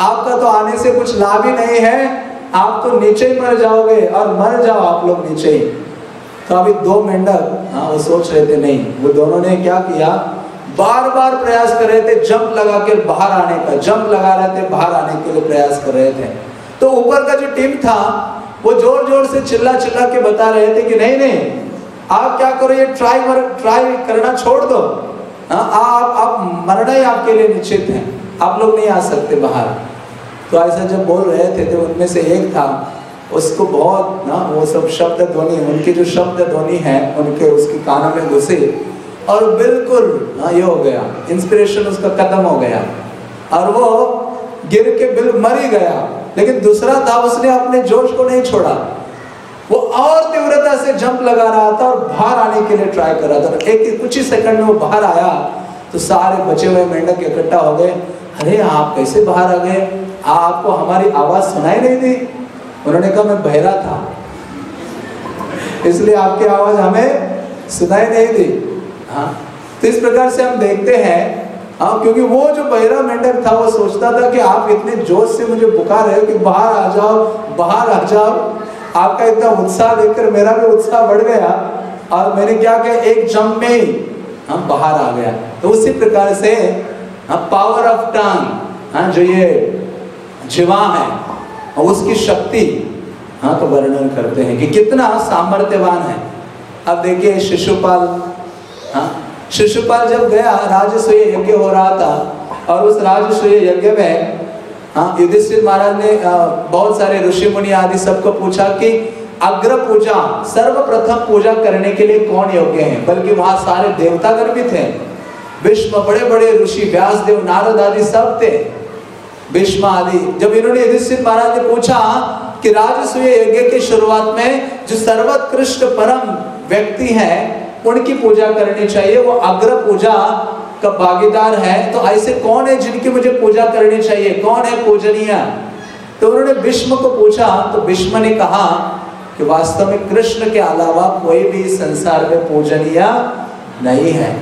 आपका तो आने से कुछ लाभ ही नहीं है। आप तो नीचे ही मर जाओगे और मर जाओ आप लोग नीचे ही। तो अभी दो मेंढक हाँ वो सोच रहे थे, नहीं, वो दोनों ने क्या किया? बार बार प्रयास कर रहे थे, जंप लगा के बाहर आने का, जंप लगा रहे थे, बाहर आने के लिए प्रयास कर रहे थे। तो ऊपर का जो टीम था, वो ज़ोर ज़ोर से चिल्ला चिल्ला के बता रहे थे कि नहीं नहीं, आप क्या करो, ये ट्राई मर, ट्राई करना छोड़ दो। हाँ आप आप मरना ही आपके लिए निश्चित है। आप लोग नहीं आ सकते बाहर। तो ऐसा जब बोल रहे थे तो उनमें से एक था, उसको बहुत ना वो सब शब्द ध्वनि, उनके जो शब्द ध्वनि है, उनके, उसके कानों में घुसे। और बिल्कुल हाँ ये हो गया। इंस्पिरेशन उसका खत्म हो गया। और वो गिर के बिल मर ही गया। लेकिन दूसरा था, उसने अपने जोश को नहीं छोड़ा। वो और तीव्रता से जंप लगा रहा था और बाहर आने के लिए ट्राई कर रहा था। एक कुछ ही सेकंड में वो बाहर आया। तो सारे बचे हुए मेंढक इकट्ठा हो गए। अरे, आप कैसे बाहर आ गए? आपको हमारी आवाज़ सुनाई नहीं दी। उन्होंने कहा, मैं बहरा था। इसलिए आपकी आवाज़ हमें सुनाई नहीं दी। हाँ? तो इस प्रकार से हम देखते हैं हाँ क्योंकि वो जो बहरा मेंढक था, वो सोचता था कि आप इतने जोश से मुझे पुकार रहे हो कि बाहर आ जाओ, बाहर आ जाओ। आपका इतना उत्साह देखकर मेरा भी उत्साह बढ़ गया और मैंने क्या किया? एक जंप में ही हम बाहर आ गया। तो उसी प्रकार से हाँ पावर ऑफ़ टंग हाँ जो ये जीवा है उसकी शक्ति हाँ तो वर्णन करते हैं कि कितना सामर्थ्यवान है। अब देखिए शिशुपाल हाँ? शिशुपाल जब गया राजसूय यज्ञ हो रहा था और उस राजसूय यज्ञ में हाँ युधिष्ठिर महाराज ने आ, बहुत सारे ऋषि मुनि आदि सबको पूछा कि अग्र पूजा सर्वप्रथम पूजा करने के लिए कौन योग्य है? बल्कि वहाँ सारे देवतागण भी थे। विश्व बड़े बड़े ऋषि व्यास देव नारद आदि सब थे। भीष्म आदि जब इन्होंने युधिष्ठिर महाराज ने पूछा कि राजसूय यज्ञ की शुरुआत में जो सर्वोत्कृष्ट परम व्यक्ति है उनकी पूजा करनी चाहिए, वो अग्र पूजा का भागीदार है तो ऐसे कौन है जिनकी मुझे पूजा करनी चाहिए? कौन है पूजनीय? तो उन्होंने भीष्म को पूछा तो भीष्म ने कहा कि वास्तव में कृष्ण के अलावा कोई भी संसार में पूजनीय नहीं है।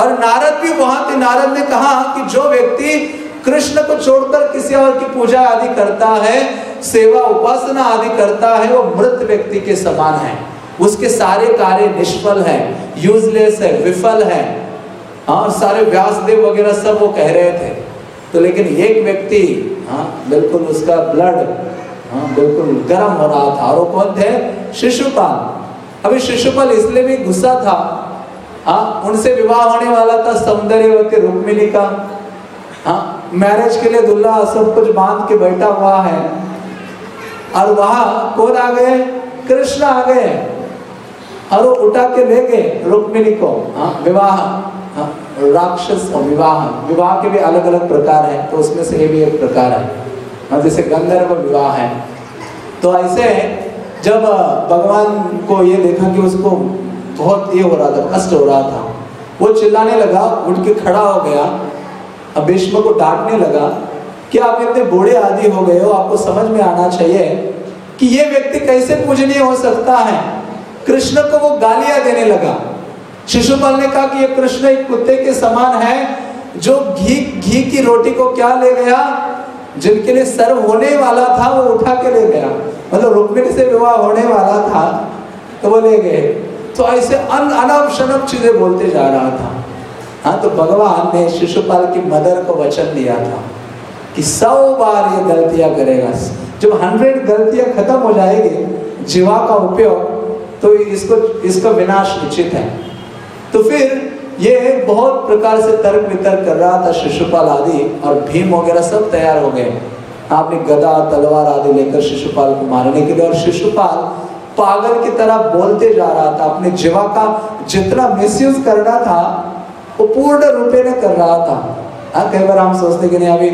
और नारद भी वहाँ थे, नारद ने कहा कि जो व्यक्ति कृष्ण को छोड़कर किसी और की पूजा आदि करता है, सेवा उपासना आदि करता है, वो मृत व्यक्ति के समान है। उसके सारे कार्य निष्फल है यूजलेस है, विफल है। और सारे व्यासदेव वगैरह सब वो कह रहे थे। तो लेकिन एक व्यक्ति हाँ बिल्कुल उसका ब्लड हाँ बिल्कुल गर्म हो रहा था। और वो कौन थे? शिशुपाल। अभी शिशुपाल इसलिए भी गुस्सा था हाँ उनसे विवाह होने वाला था सौंदर्यवती रुक्मिणी का हाँ मैरिज के लिए दुल्हा सब कुछ बाँध के बैठा हुआ है। और वहाँ कौन आ गए? कृष्ण आ गए। और वो उठा के ले गए रुक्मिणी को। हाँ विवाह। हाँ, राक्षस और विवाह। विवाह के भी अलग अलग प्रकार हैं तो उसमें से ये भी एक प्रकार है। हाँ, जैसे गंधर्व विवाह है। तो ऐसे जब भगवान को ये देखा कि उसको बहुत ये हो रहा था कष्ट हो रहा था वो चिल्लाने लगा उठ के खड़ा हो गया अब भीष्म को डांटने लगा कि आप इतने बूढ़े आदि हो गए हो आपको समझ में आना चाहिए कि ये व्यक्ति कैसे पूजनीय हो सकता है। कृष्ण को वो गालियाँ देने लगा। शिशुपाल ने कहा कि ये कृष्ण एक कुत्ते के समान है, जो घी घी की रोटी को क्या ले गया? जिनके लिए सर्व होने वाला था, वो उठा के ले गया। मतलब रुक्मिणी से विवाह होने वाला था तो वो ले गए। तो ऐसे अन चीज़ें बोलते जा रहा था। हाँ तो भगवान ने शिशुपाल की मदर को वचन दिया था कि सौ बार ये गलतियाँ करेगा। जब हंड्रेड गलतियाँ खत्म हो जाएगी, जीवा का उपयोग तो इसको, इसका विनाश निश्चित है। तो फिर ये बहुत प्रकार से तर्क वितर्क कर रहा था, शिशुपाल आदि, और भीम वगैरह सब तैयार हो गए। आपने गदा, तलवार आदि लेकर शिशुपाल को मारने के लिए, और शिशुपाल पागल की तरह बोलते जा रहा था, अपने जीवा का जितना मिसयूज करना था, वो पूर्ण रूपे में कर रहा था। हाँ कई बार हम सोचते कि नहीं, अभी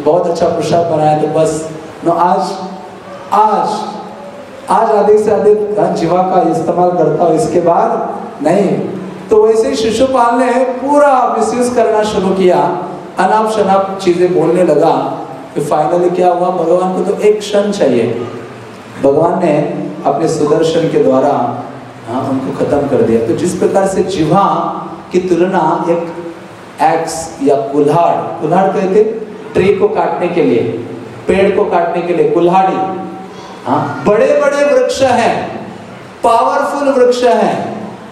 बहुत अच्छा प्रसाद बनाया तो बस। नो, आज आज आज अधिक से अधिक जीवा का इस्तेमाल करता हूँ। इसके बाद नहीं। तो वैसे ही शिशुपाल ने पूरा मिसयूज करना शुरू किया। अनाप शनाप चीज़ें बोलने लगा। फिर फाइनली क्या हुआ? भगवान को तो एक क्षण चाहिए। भगवान ने अपने सुदर्शन के द्वारा हाँ उनको खत्म कर दिया। तो जिस प्रकार से जिवा की तुलना एक एक्स या कुल्हाड़ कुल्हाड़ कहते ट्री को काटने के लिए, पेड़ को काटने के लिए, कुल्हाड़ी। हाँ? बड़े बड़े वृक्ष हैं पावरफुल वृक्ष हैं,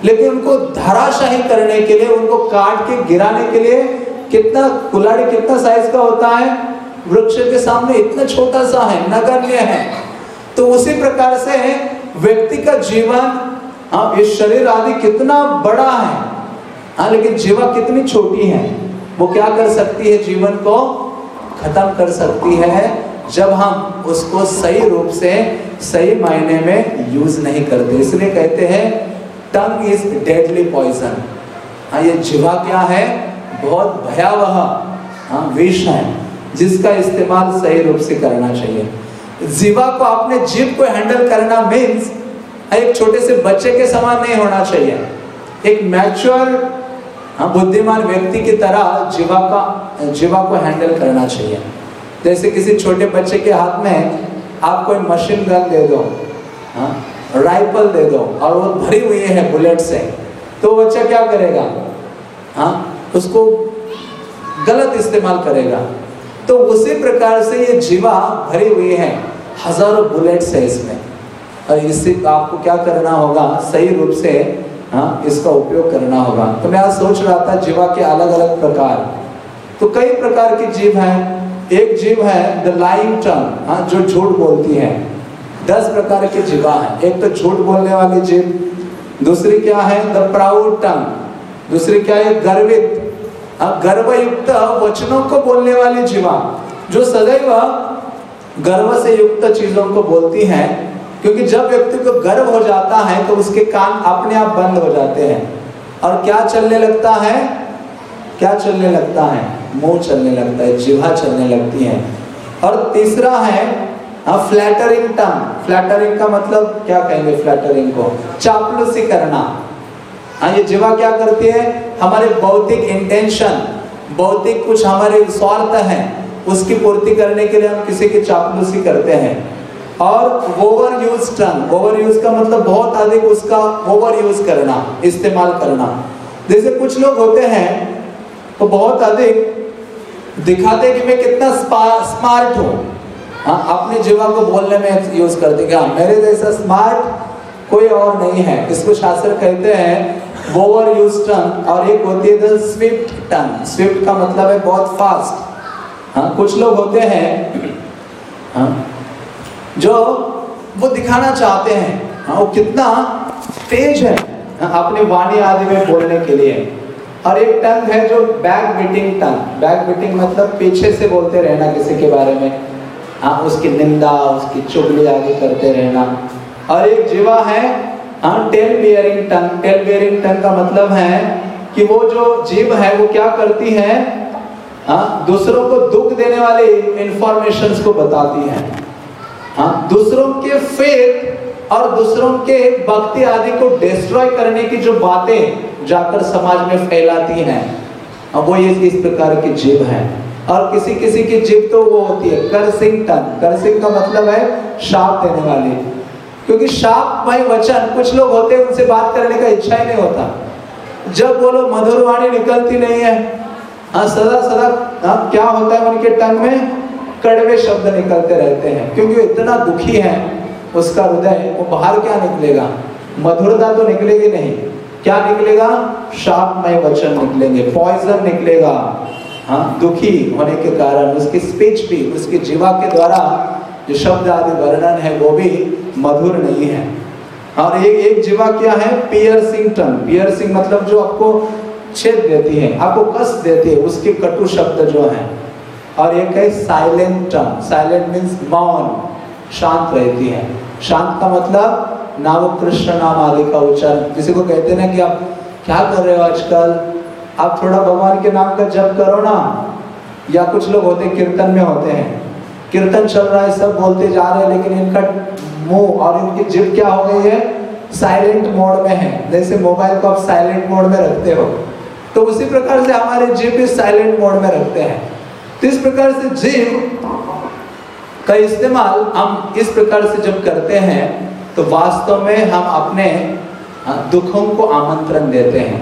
लेकिन उनको धराशाही करने के लिए, उनको काट के गिराने के लिए कितना कुल्हाड़ी कितना साइज़ का होता है? वृक्ष के सामने इतना छोटा सा है, नगण्य है। तो उसी प्रकार से व्यक्ति का जीवन हाँ इस शरीर आदि कितना बड़ा है हाँ लेकिन जीवा कितनी छोटी है? वो क्या कर सकती है? जीवन को खत्म कर सकती है जब हम उसको सही रूप से, सही मायने में यूज़ नहीं करते। इसलिए कहते हैं टंग इज़ डेडली पॉइजन हाँ ये जीवा क्या है? बहुत भयावह हाँ विष है, जिसका इस्तेमाल सही रूप से करना चाहिए। जीवा को अपने जीव को हैंडल करना मीन्स एक छोटे से बच्चे के समान नहीं होना चाहिए। एक मैच्योर हाँ बुद्धिमान व्यक्ति की तरह जीवा का, जीवा को हैंडल करना चाहिए। जैसे किसी छोटे बच्चे के हाथ में आप कोई मशीन गन दे दो हाँ राइफल दे दो, और वो भरी हुई है बुलेट से तो बच्चा क्या करेगा? हाँ उसको गलत इस्तेमाल करेगा। तो उसी प्रकार से ये जीवा भरी हुई है, हज़ारों बुलेट्स है इसमें। और इससे आपको क्या करना होगा? सही रूप से हाँ इसका उपयोग करना होगा। तो मैं आज सोच रहा था जीवा के अलग अलग प्रकार। तो कई प्रकार की जीव है। एक जीव है द लाइंग टंग हाँ जो झूठ बोलती है। दस प्रकार की जीवा है। एक तो झूठ बोलने वाली जीव, दूसरी क्या है द प्राउड टंग दूसरी क्या है, गर्वित। गर्वयुक्त वचनों को बोलने वाली जीवा, जो सदैव गर्व से युक्त चीज़ों को बोलती है, क्योंकि जब व्यक्ति को गर्व हो जाता है तो उसके कान अपने आप बंद हो जाते हैं। और क्या चलने लगता है? क्या चलने लगता है? मुँह चलने लगता है जिहा चलने लगती है। और तीसरा है फ्लैटरिंग टंग फ्लैटरिंग का मतलब क्या कहेंगे फ्लैटरिंग को? चापलूसी करना हाँ ये जीवा क्या करती है? हमारे भौतिक इंटेंशन भौतिक कुछ हमारे स्वार्थ है, उसकी पूर्ति करने के लिए हम किसी की चापलूसी करते हैं। और overuse term overuse का मतलब बहुत अधिक उसका ओवर यूज़ करना, इस्तेमाल करना। जैसे कुछ लोग होते हैं तो बहुत अधिक दिखाते कि मैं कितना स्मार्ट हूँ। हाँ अपने जीवा को बोलने में यूज़ करते हाँ मेरे जैसा स्मार्ट कोई और नहीं है। इसको शास्त्र कहते हैं ओवर यूज़ टंग और एक होती है स्विफ्ट टंग स्विफ्ट का मतलब है बहुत फास्ट हाँ कुछ लोग होते हैं हाँ जो वो दिखाना चाहते हैं। हाँ वो कितना तेज है हाँ, अपने वाणी आदि में बोलने के लिए। और एक टंग है जो backbiting tongue. Backbiting मतलब पीछे से बोलते रहना किसी के बारे में। हाँ उसकी निंदा, उसकी चुगली आदि करते रहना। और एक जीवा है हाँ tell bearing tongue. Tell bearing tongue का मतलब है कि वो जो जीव है, वो क्या करती है? हाँ दूसरों को दुख देने वाले इंफॉर्मेशन को बताती है। हाँ दूसरों के फेथ और दूसरों के भक्ति आदि को डिस्ट्रॉय करने की जो बातें जाकर समाज में फैलाती हैं वो ये इस प्रकार की जीव है। और किसी किसी की जीव तो वो होती है करसिंग टन करसिंग का मतलब है शाप देने वाली। क्योंकि शाप भाई वचन, कुछ लोग होते हैं, उनसे बात करने का इच्छा ही नहीं होता। जब बोलो मधुर वाणी निकलती नहीं है हाँ सदा सदा हाँ क्या होता है उनके टंग में? कड़वे शब्द निकलते रहते हैं, क्योंकि इतना दुखी है। उसका हृदय वो बाहर क्या निकलेगा? मधुरता तो निकलेगी नहीं। क्या निकलेगा? शापमय वचन निकलेंगे। पॉइजन निकलेगा। हाँ दुखी होने के कारण उसकी स्पीच भी, उसकी जीवा के द्वारा जो शब्द आदि वर्णन है, वो भी मधुर नहीं है। और एक एक जीवा क्या है? पियरसिंग टन पियरसिंग मतलब जो आपको छेद देती है, आपको कष्ट देती है, उसके कटु शब्द जो है। और एक है साइलेंट टन साइलेंट मीन्स मौन शांत रहती है। शांत का मतलब नाम कृष्ण, नाम आदि का उच्चारण। किसी को कहते ना कि आप क्या कर रहे हो आजकल? आप थोड़ा भगवान के नाम का जप करो ना, या कुछ लोग होते कीर्तन में होते हैं। कीर्तन चल रहा है, सब बोलते जा रहे हैं, लेकिन इनका मुँह और इनकी जिप क्या हो गई है? साइलेंट मोड में है। जैसे मोबाइल को आप साइलेंट मोड में रखते हो। तो उसी प्रकार से हमारे जिप इस साइलेंट मोड में रखते हैं। तो इस प्रकार से जीव का इस्तेमाल हम इस प्रकार से जब करते हैं तो वास्तव में हम अपने दुखों को आमंत्रण देते हैं।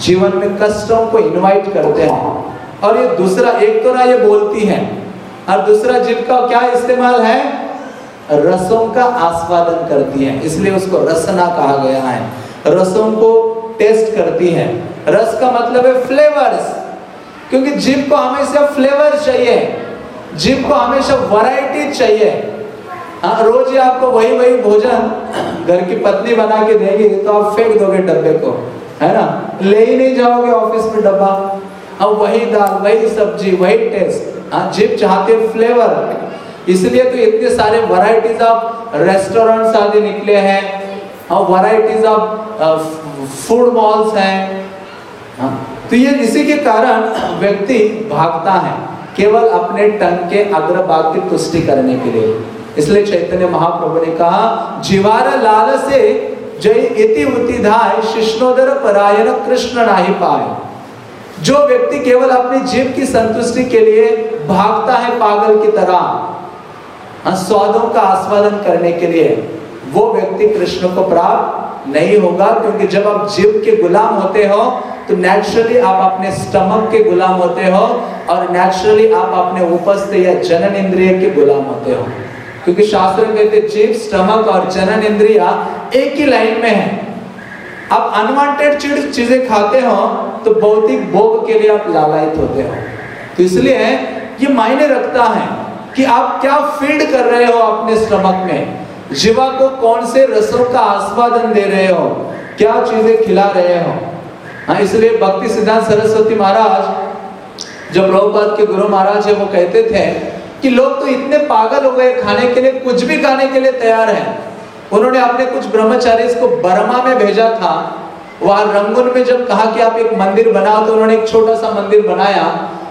जीवन में कष्टों को इनवाइट करते हैं। और ये दूसरा, एक तो ना ये बोलती है, और दूसरा जिनका क्या इस्तेमाल है? रसों का आस्वादन करती है। इसलिए उसको रसना कहा गया है। रसों को टेस्ट करती है। रस का मतलब है फ्लेवर्स क्योंकि जीव को हमेशा फ्लेवर चाहिए। जीव को हमेशा वैरायटी चाहिए। हाँ रोज ही आपको वही वही भोजन घर की पत्नी बना के देगी तो आप फेंक दोगे डब्बे को, है ना? ले ही नहीं जाओगे ऑफ़िस में डब्बा। अब वही दाल, वही सब्ज़ी, वही टेस्ट हाँ जीव चाहते फ्लेवर इसलिए तो इतने सारे वैरायटीज ऑफ़ रेस्टोरेंट्स आदि निकले हैं। और वैरायटीज ऑफ़ फ़ूड मॉल्स हैं। हाँ तो ये इसी के कारण व्यक्ति भागता है। केवल अपने टंग के अग्रभाग की तुष्टि करने के लिए। इसलिए चैतन्य महाप्रभु ने कहा, जीवार लाल से जय इति उतिधाय शिष्णोदर परायण कृष्ण नाही पाए जो व्यक्ति केवल अपनी जीव की संतुष्टि के लिए भागता है पागल की तरह, स्वादों का आस्वादन करने के लिए, वो व्यक्ति कृष्ण को प्राप्त नहीं होगा, क्योंकि जब आप जीव के गुलाम होते हो तो नेचुरली आप अपने स्टमक के गुलाम होते हो और नेचुरली आप अपने उपस्थ या जनन इंद्रिय के गुलाम होते हो। क्योंकि शास्त्र कहते जीव स्टमक और जनन इंद्रिया एक ही लाइन में है। आप अनवांटेड चीज़ें खाते हो तो भौतिक भोग के लिए आप लालायित होते हो। तो इसलिए ये मायने रखता है कि आप क्या फ़ीड कर रहे हो अपने स्टमक में। जीवा को कौन से रसों का आस्वादन दे रहे हो? क्या चीज़ें खिला रहे हो? हाँ इसलिए भक्ति सिद्धांत सरस्वती महाराज, जब प्रभुपाद के गुरु महाराज है, वो कहते थे कि लोग तो इतने पागल हो गए खाने के लिए, कुछ भी खाने के लिए तैयार है। उन्होंने अपने कुछ ब्रह्मचारी को बर्मा में भेजा था। वहाँ रंगुन में जब कहा कि आप एक मंदिर बनाओ तो उन्होंने एक छोटा सा मंदिर बनाया,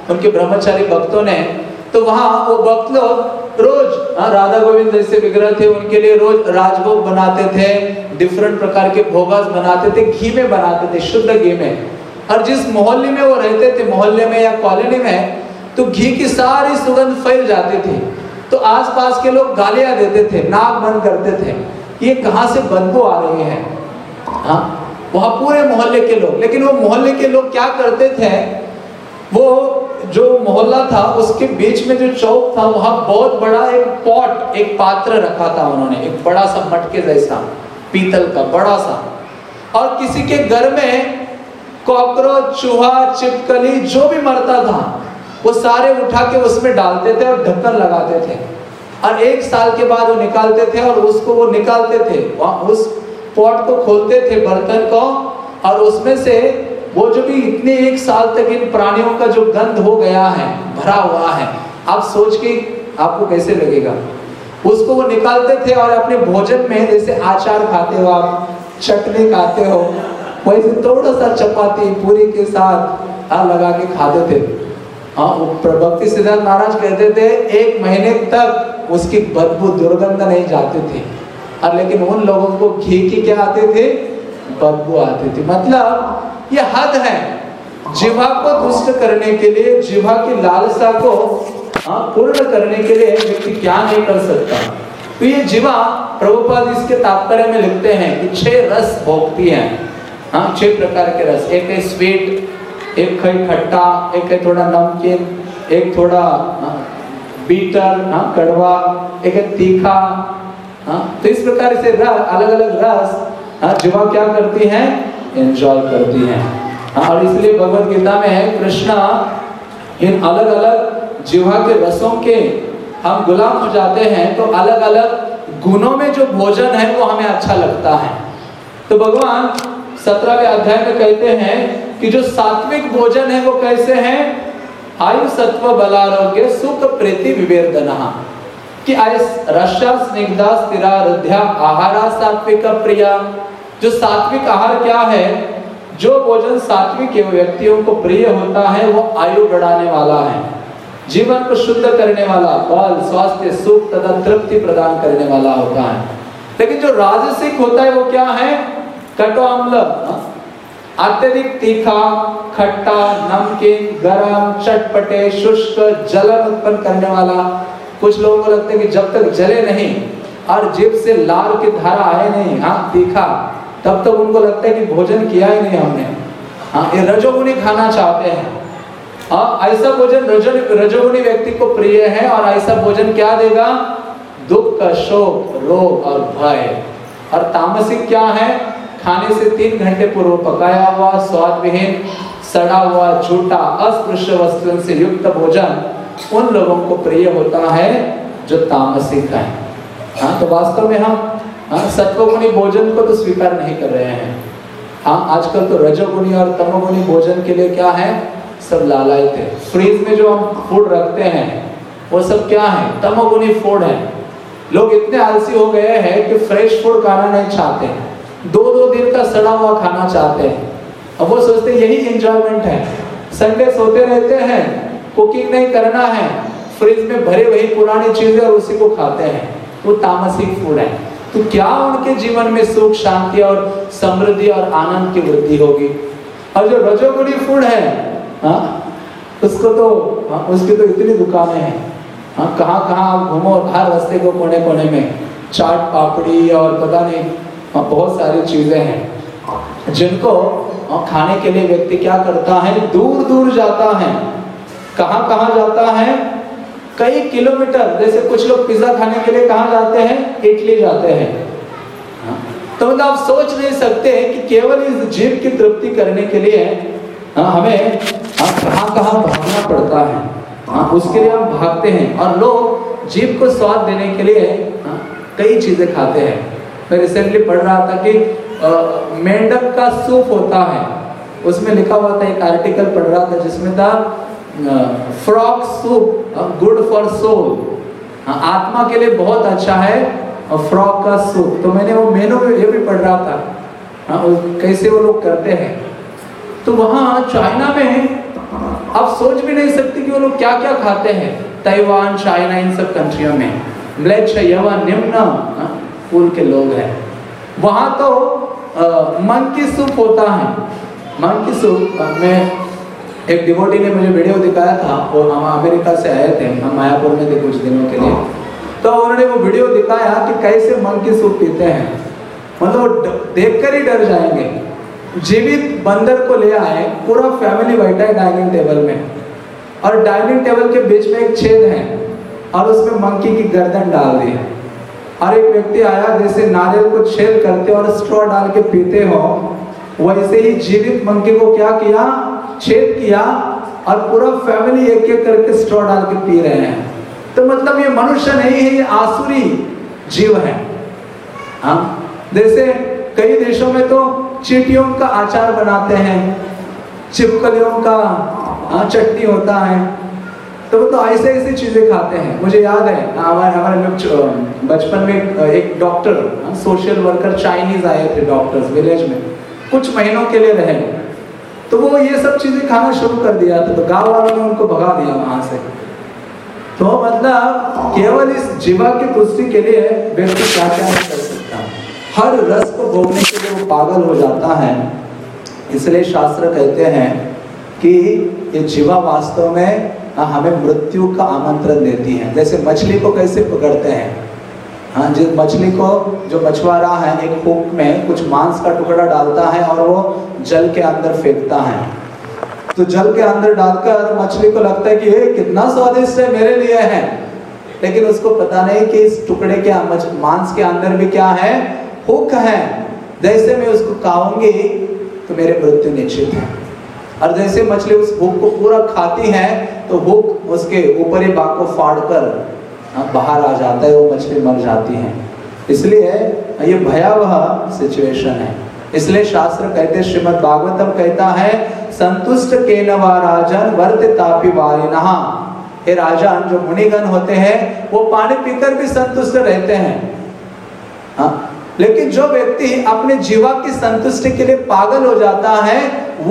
उनके ब्रह्मचारी भक्तों ने। तो वहाँ वो भक्त लोग रोज हाँ, राधा गोविंद जैसे विग्रह थे उनके लिए रोज राजभोग बनाते थे डिफरेंट प्रकार के भोगास बनाते थे घी में बनाते थे शुद्ध घी में और जिस मोहल्ले में वो रहते थे मोहल्ले में या कॉलोनी में तो घी की सारी सुगंध फैल जाती थी। तो आसपास के लोग गालियाँ देते थे नाक बंद करते थे। ये कहाँ से बदबू आ रही है? हाँ वहाँ पूरे मोहल्ले के लोग। लेकिन वो मोहल्ले के लोग क्या करते थे वो जो मोहल्ला था, उसके बीच में जो चौक था, वहाँ बहुत बड़ा एक पॉट, एक पात्र रखा था उन्होंने, एक बड़ा सा मटके जैसा, पीतल का, बड़ा सा। और किसी के घर में कॉकरोच, चूहा, चिपकली, जो भी मरता था, वो सारे उठा के उसमें डालते थे और ढक्कन लगाते थे। और एक साल के बाद वो निकालते थे और उसको वो निकालते थे। उस पॉट को खोलते थे बर्तन को और उसमें से वो जो भी इतने एक साल तक इन प्राणियों का जो गंध हो गया है, भरा हुआ है, आप सोच के आपको कैसे लगेगा? उसको वो निकालते थे और अपने भोजन में जैसे आचार खाते हो आप, चटनी खाते हो, वैसे थोड़ा सा चपाती पूरी के साथ लगा के खाते थे। हाँ भक्ति सिद्धार्थ महाराज कहते थे, एक महीने तक उसकी बदबू, दुर्गंध नहीं जाती थी। और लेकिन उन लोगों को घी की क्या आते थे? बदबू आती थी। मतलब ये हद है। जीवा को दुष्ट करने के लिए जीवा की लालसा को हाँ, पूर्ण करने के लिए व्यक्ति क्या नहीं कर सकता? तो ये जीवा प्रभुपाद इसके तात्पर्य में लिखते हैं कि छह रस भोगती हैं। हाँ छह प्रकार के रस। एक है स्वीट एक है खट्टा एक है थोड़ा नमकीन एक थोड़ा बीटर हाँ कड़वा एक है तीखा हाँ तो इस प्रकार से रस अलग अलग रस हाँ जीवा क्या करती हैं? एंजॉय करती हैं। हाँ और इसलिए भगवत गीता में है, कृष्णा, इन अलग अलग जीवा के रसों के हम गुलाम हो जाते हैं तो अलग अलग गुणों में जो भोजन है, वो हमें अच्छा लगता है। तो भगवान सत्रहवें अध्याय में कहते हैं कि जो सात्विक भोजन है, वो कैसे है? आयु सत्व बलारोग्य सुख प्रीति विवेदना। कि रशा स्निग्धा स्थिरा हृदया आहारा सात्विक प्रिया। जो सात्विक आहार क्या है, जो भोजन सात्विक व्यक्तियों को प्रिय होता है, वो आयु बढ़ाने वाला है, जीवन को शुद्ध करने वाला, बल, स्वास्थ्य, सुख तथा तृप्ति प्रदान करने वाला होता है। लेकिन जो राजसिक होता है, वो क्या है? कटो अम्ल अत्यधिक तीखा, खट्टा, नमकीन, गरम, चटपटे, शुष्क, जलन उत्पन्न करने वाला। कुछ लोगों को लगता है कि जब तक जले नहीं, और जीभ से लाल की धारा आए नहीं हाँ तीखा। तब तक उनको लगता है कि भोजन किया ही नहीं हमने। हाँ ये रजोगुनी खाना चाहते हैं। हाँ ऐसा भोजन रजोगुनी व्यक्ति को प्रिय है और ऐसा भोजन क्या देगा? दुख, शोक, रोग और भय। और तामसिक क्या है? खाने से तीन घंटे पूर्व पकाया हुआ, स्वाद विहीन, सड़ा हुआ, झूठा, अस्पृश्य वस्तुओं से युक्त भोजन उन लोगों को प्रिय होता है जो तामसिक है। हाँ तो वास्तव में हम हाँ सत्वगुणी भोजन को तो स्वीकार नहीं कर रहे हैं। हाँ आजकल तो रजोगुणी और तमोगुणी भोजन के लिए क्या है? सब लालायित है। फ्रीज में जो हम फ़ूड रखते हैं, वो सब क्या है? तमोगुणी फ़ूड है। लोग इतने आलसी हो गए हैं कि फ्रेश फ़ूड खाना नहीं चाहते दो दो दिन का सड़ा हुआ खाना चाहते हैं। अब वो सोचते यही एंजॉयमेंट है। संडे सोते रहते हैं कुकिंग नहीं करना है। फ्रिज में भरे वही पुरानी चीज़ें और उसी को खाते हैं। वो तामसिक फ़ूड है। तो क्या उनके जीवन में सुख शांति और समृद्धि और आनंद की वृद्धि होगी? और जो रजोगुणी फ़ूड है हा? उसको तो हा? उसकी तो इतनी दुकानें हैं। हाँ कहाँ कहाँ आप घूमो हर रास्ते को कोने कोने में। चाट पापड़ी और पता नहीं हाँ, बहुत सारी चीज़ें हैं। जिनको हाँ, खाने के लिए व्यक्ति क्या करता है? दूर दूर जाता है। कहाँ कहाँ जाता है? कई किलोमीटर जैसे कुछ लोग पिज्जा खाने के लिए कहाँ जाते हैं? इटली जाते हैं। हाँ, तो मतलब आप सोच नहीं सकते कि केवल इस जीव की तृप्ति करने के लिए हाँ, हमें हाँ, कहाँ कहाँ भागना पड़ता है। हाँ, उसके लिए हम भागते हैं। और लोग जीव को स्वाद देने के लिए कई चीज़ें खाते हैं। मैं रिसेंटली पढ़ रहा था कि मेंढक का सूप होता है। उसमें लिखा हुआ था एक आर्टिकल पढ़ रहा था जिसमें था फ्रॉक सूप गुड फॉर सोल आत्मा के लिए बहुत अच्छा है फ्रॉक का सूप तो मैंने वो मेनू में ये भी पढ़ रहा था। हाँ, वो कैसे वो लोग करते हैं। तो वहाँ चाइना में आप सोच भी नहीं सकते कि वो लोग क्या क्या खाते हैं। ताइवान चाइना इन सब कंट्रियों में। म्लेच्छ यवा निम्न कुल के लोग हैं। वहाँ तो मंकी सूप होता है। मंकी सूप में एक डिवोटी ने मुझे वीडियो दिखाया था वो हम अमेरिका से आए थे, हम मायापुर में थे कुछ दिनों के लिए। तो उन्होंने वो वीडियो दिखाया कि कैसे मंकी सूप पीते हैं। मतलब देख कर ही डर जाएँगे। जीवित बंदर को ले आए, पूरा फैमिली बैठा है डाइनिंग टेबल में। और डाइनिंग टेबल के बीच में एक छेद है, और उसमें मंकी की गर्दन डाल दी और एक व्यक्ति आया, जैसे नारियल को छेद करते और स्ट्रॉ डाल के पीते हो, वैसे ही जीवित मंकी को क्या किया? छेद किया और पूरा फैमिली एक एक करके स्ट्रॉ डाल के पी रहे हैं। तो मतलब ये मनुष्य नहीं है ये आसुरी जीव है। हाँ? जैसे कई देशों में तो चीटियों का आचार बनाते हैं चिपकलियों का हाँ, चटनी होता है। तो वो तो ऐसे ऐसी चीज़ें खाते हैं। मुझे याद है हमारे हमारे लोग बचपन में एक डॉक्टर सोशल वर्कर चाइनीज़ आए थे डॉक्टर्स विलेज में। कुछ महीनों के लिए रहे। तो वो ये सब चीज़ें खाना शुरू कर दिया था तो गाँव वालों ने उनको भगा दिया वहाँ से। तो मतलब केवल इस जीवा की पुष्टि के लिए व्यक्ति क्या क्या नहीं कर सकता। हर रस को भोगने के लिए वो पागल हो जाता है। इसलिए शास्त्र कहते हैं कि ये जीवा वास्तव में हमें मृत्यु का आमंत्रण देती है। जैसे मछली को कैसे पकड़ते हैं? हाँ जिस मछली को जो मछुआरा है, एक हुक में कुछ मांस का टुकड़ा डालता है और वो जल के अंदर फेंकता है। तो जल के अंदर डालकर मछली को लगता है कि ये कितना स्वादिष्ट है, मेरे लिए है। लेकिन उसको पता नहीं कि इस टुकड़े के मांस के अंदर भी क्या है, हुक है। जैसे मैं उसको खाऊँगी तो मेरे मृत्यु निश्चित है। और जैसे मछली उस हुक को पूरा खाती है तो हुक उसके ऊपरी भाग को फाड़ बाहर आ जाता है, वो मछली मर जाती है। इसलिए ये भयावह सिचुएशन है। इसलिए शास्त्र कहते श्रीमद भागवतम कहता है, संतुष्ट के नवा राजन वर्त तापी नहा हे राजन, जो मुनिगण होते हैं, वो पानी पीकर भी संतुष्ट रहते हैं। हाँ लेकिन जो व्यक्ति अपने जीवा की संतुष्टि के लिए पागल हो जाता है,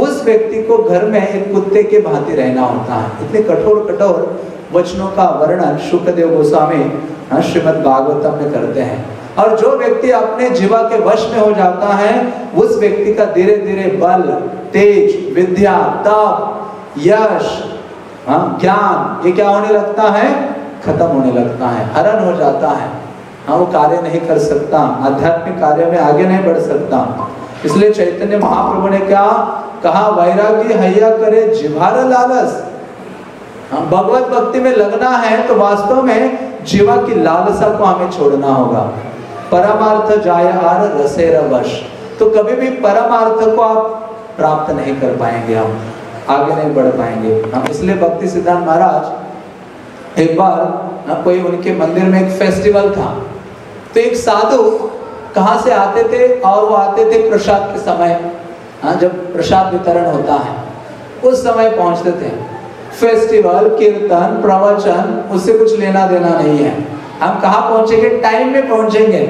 उस व्यक्ति को घर में एक कुत्ते के भांति रहना होता है। इतने कठोर कठोर वचनों का वर्णन शुक्रदेव गोस्वामी हाँ, श्रीमद भागवतम में करते हैं। और जो व्यक्ति अपने जीवा के वश में हो जाता है उस व्यक्ति का धीरे धीरे बल तेज विद्या तप यश हाँ ज्ञान ये क्या होने लगता है? खत्म होने लगता है हरण हो जाता है। हाँ वो कार्य नहीं कर सकता आध्यात्मिक कार्य में आगे नहीं बढ़ सकता। इसलिए चैतन्य महाप्रभु ने क्या कहा? वैराग्य हैया करे जिभार लालस भगवत भक्ति में लगना है तो वास्तव में जीवा की लालसा को हमें छोड़ना होगा। परमार्थ जाय आर रसेर वश। तो कभी भी परमार्थ को आप प्राप्त नहीं कर पाएँगे हम, आगे नहीं बढ़ पाएँगे। हम इसलिए भक्ति सिद्धांत महाराज, एक बार ना कोई उनके मंदिर में एक फेस्टिवल था। तो एक साधु कहाँ से आते थे और वो आते थे प्रसाद के समय हाँ जब प्रसाद वितरण होता है, उस समय पहुँचते थे। फेस्टिवल कीर्तन प्रवचन उससे कुछ लेना देना नहीं है हम कहा पहुँचेंगे टाइम में पहुँचेंगे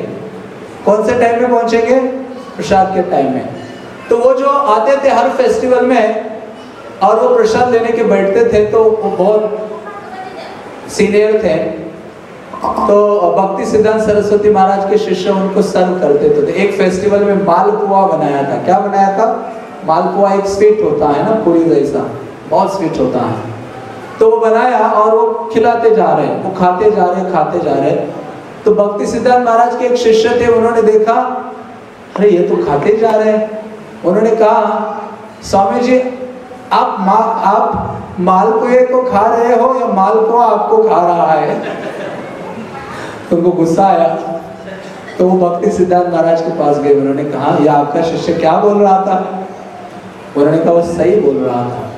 कौन से टाइम में पहुँचेंगे प्रसाद के टाइम में तो वो जो आते थे हर फेस्टिवल में और वो प्रसाद लेने के बैठते थे तो वो बहुत सीनियर थे तो भक्ति सिद्धांत सरस्वती महाराज के शिष्य उनको सर्व करते थे तो एक फेस्टिवल में मालपुआ बनाया था क्या बनाया था मालपुआ एक स्वीट होता है ना पूरी जैसा बहुत स्वीट होता है तो वो बनाया और वो खिलाते जा रहे हैं वो खाते जा रहे खाते जा रहे तो भक्ति सिद्धार्थ महाराज के एक शिष्य थे उन्होंने देखा अरे ये तो खाते जा रहे हैं। उन्होंने कहा स्वामी जी आप मा, आप मालपुए को खा रहे हो या मालपुआ आपको खा रहा है? उनको गुस्सा आया। तो वो भक्ति सिद्धार्थ महाराज के पास गए। उन्होंने कहा यह आपका शिष्य क्या बोल रहा था? उन्होंने कहा वो सही बोल रहा था।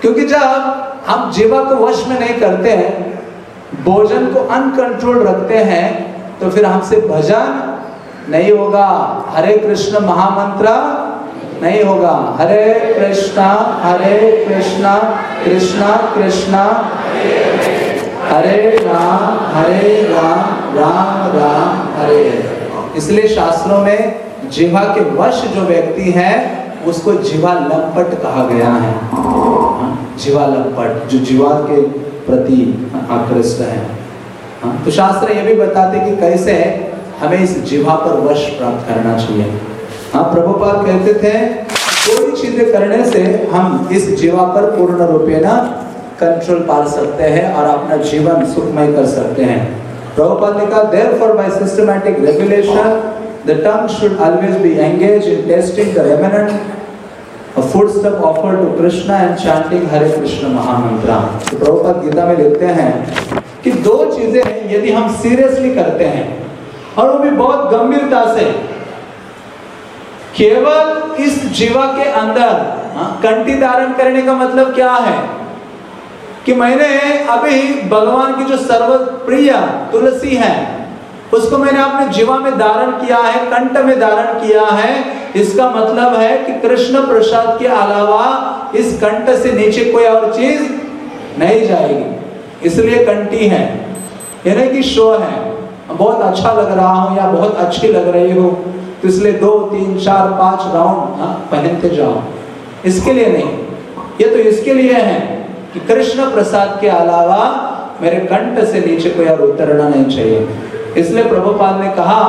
क्योंकि जब हम जीवा को वश में नहीं करते हैं, भोजन को अनकंट्रोल रखते हैं तो फिर हमसे भजन नहीं होगा। हरे कृष्ण महामंत्र नहीं होगा। हरे कृष्णा हरे कृष्णा कृष्णा कृष्णा। हरे राम हरे राम राम राम, हरे। इसलिए शास्त्रों में जीवा के वश जो व्यक्ति है, उसको जीवा लंपट कहा गया है। जीवा लंपट जो जीवा के प्रति आकृष्ट है। तो शास्त्र ये भी बताते कि कैसे हमें इस जीवा पर वश प्राप्त करना चाहिए। हाँ प्रभुपाद कहते थे, कोई चीज़ें करने से हम इस जीवा पर पूर्ण रूपे ना कंट्रोल पा सकते हैं और अपना जीवन सुखमय कर सकते हैं। प्रभुपाद ने कहा, therefore, by systematic regulation, the tongue should always be engaged in tasting the remnant a food stuff offered to Krishna and chanting Hare Krishna Mahamantra. तो प्रभुपाद गीता में लिखते हैं कि दो चीज़ें यदि हम सीरियसली करते हैं और वो भी बहुत गंभीरता से। केवल इस जीवा के अंदर हाँ, कंठी धारण करने का मतलब क्या है? कि मैंने अभी भगवान की जो सर्व प्रिय तुलसी है उसको मैंने अपने जीवा में धारण किया है कंठ में धारण किया है। इसका मतलब है कि कृष्ण प्रसाद के अलावा इस कंठ से नीचे कोई और चीज़ नहीं जाएगी। इसलिए कंठी है यानी कि शो है। बहुत अच्छा लग रहा हूँ या बहुत अच्छी लग रही हो। तो इसलिए दो तीन चार पाँच राउंड हाँ, पहनते जाओ। इसके लिए नहीं ये तो इसके लिए है कि कृष्ण प्रसाद के अलावा मेरे कंठ से नीचे कोई और उतरना नहीं चाहिए। इसलिए प्रभुपाद ने कहा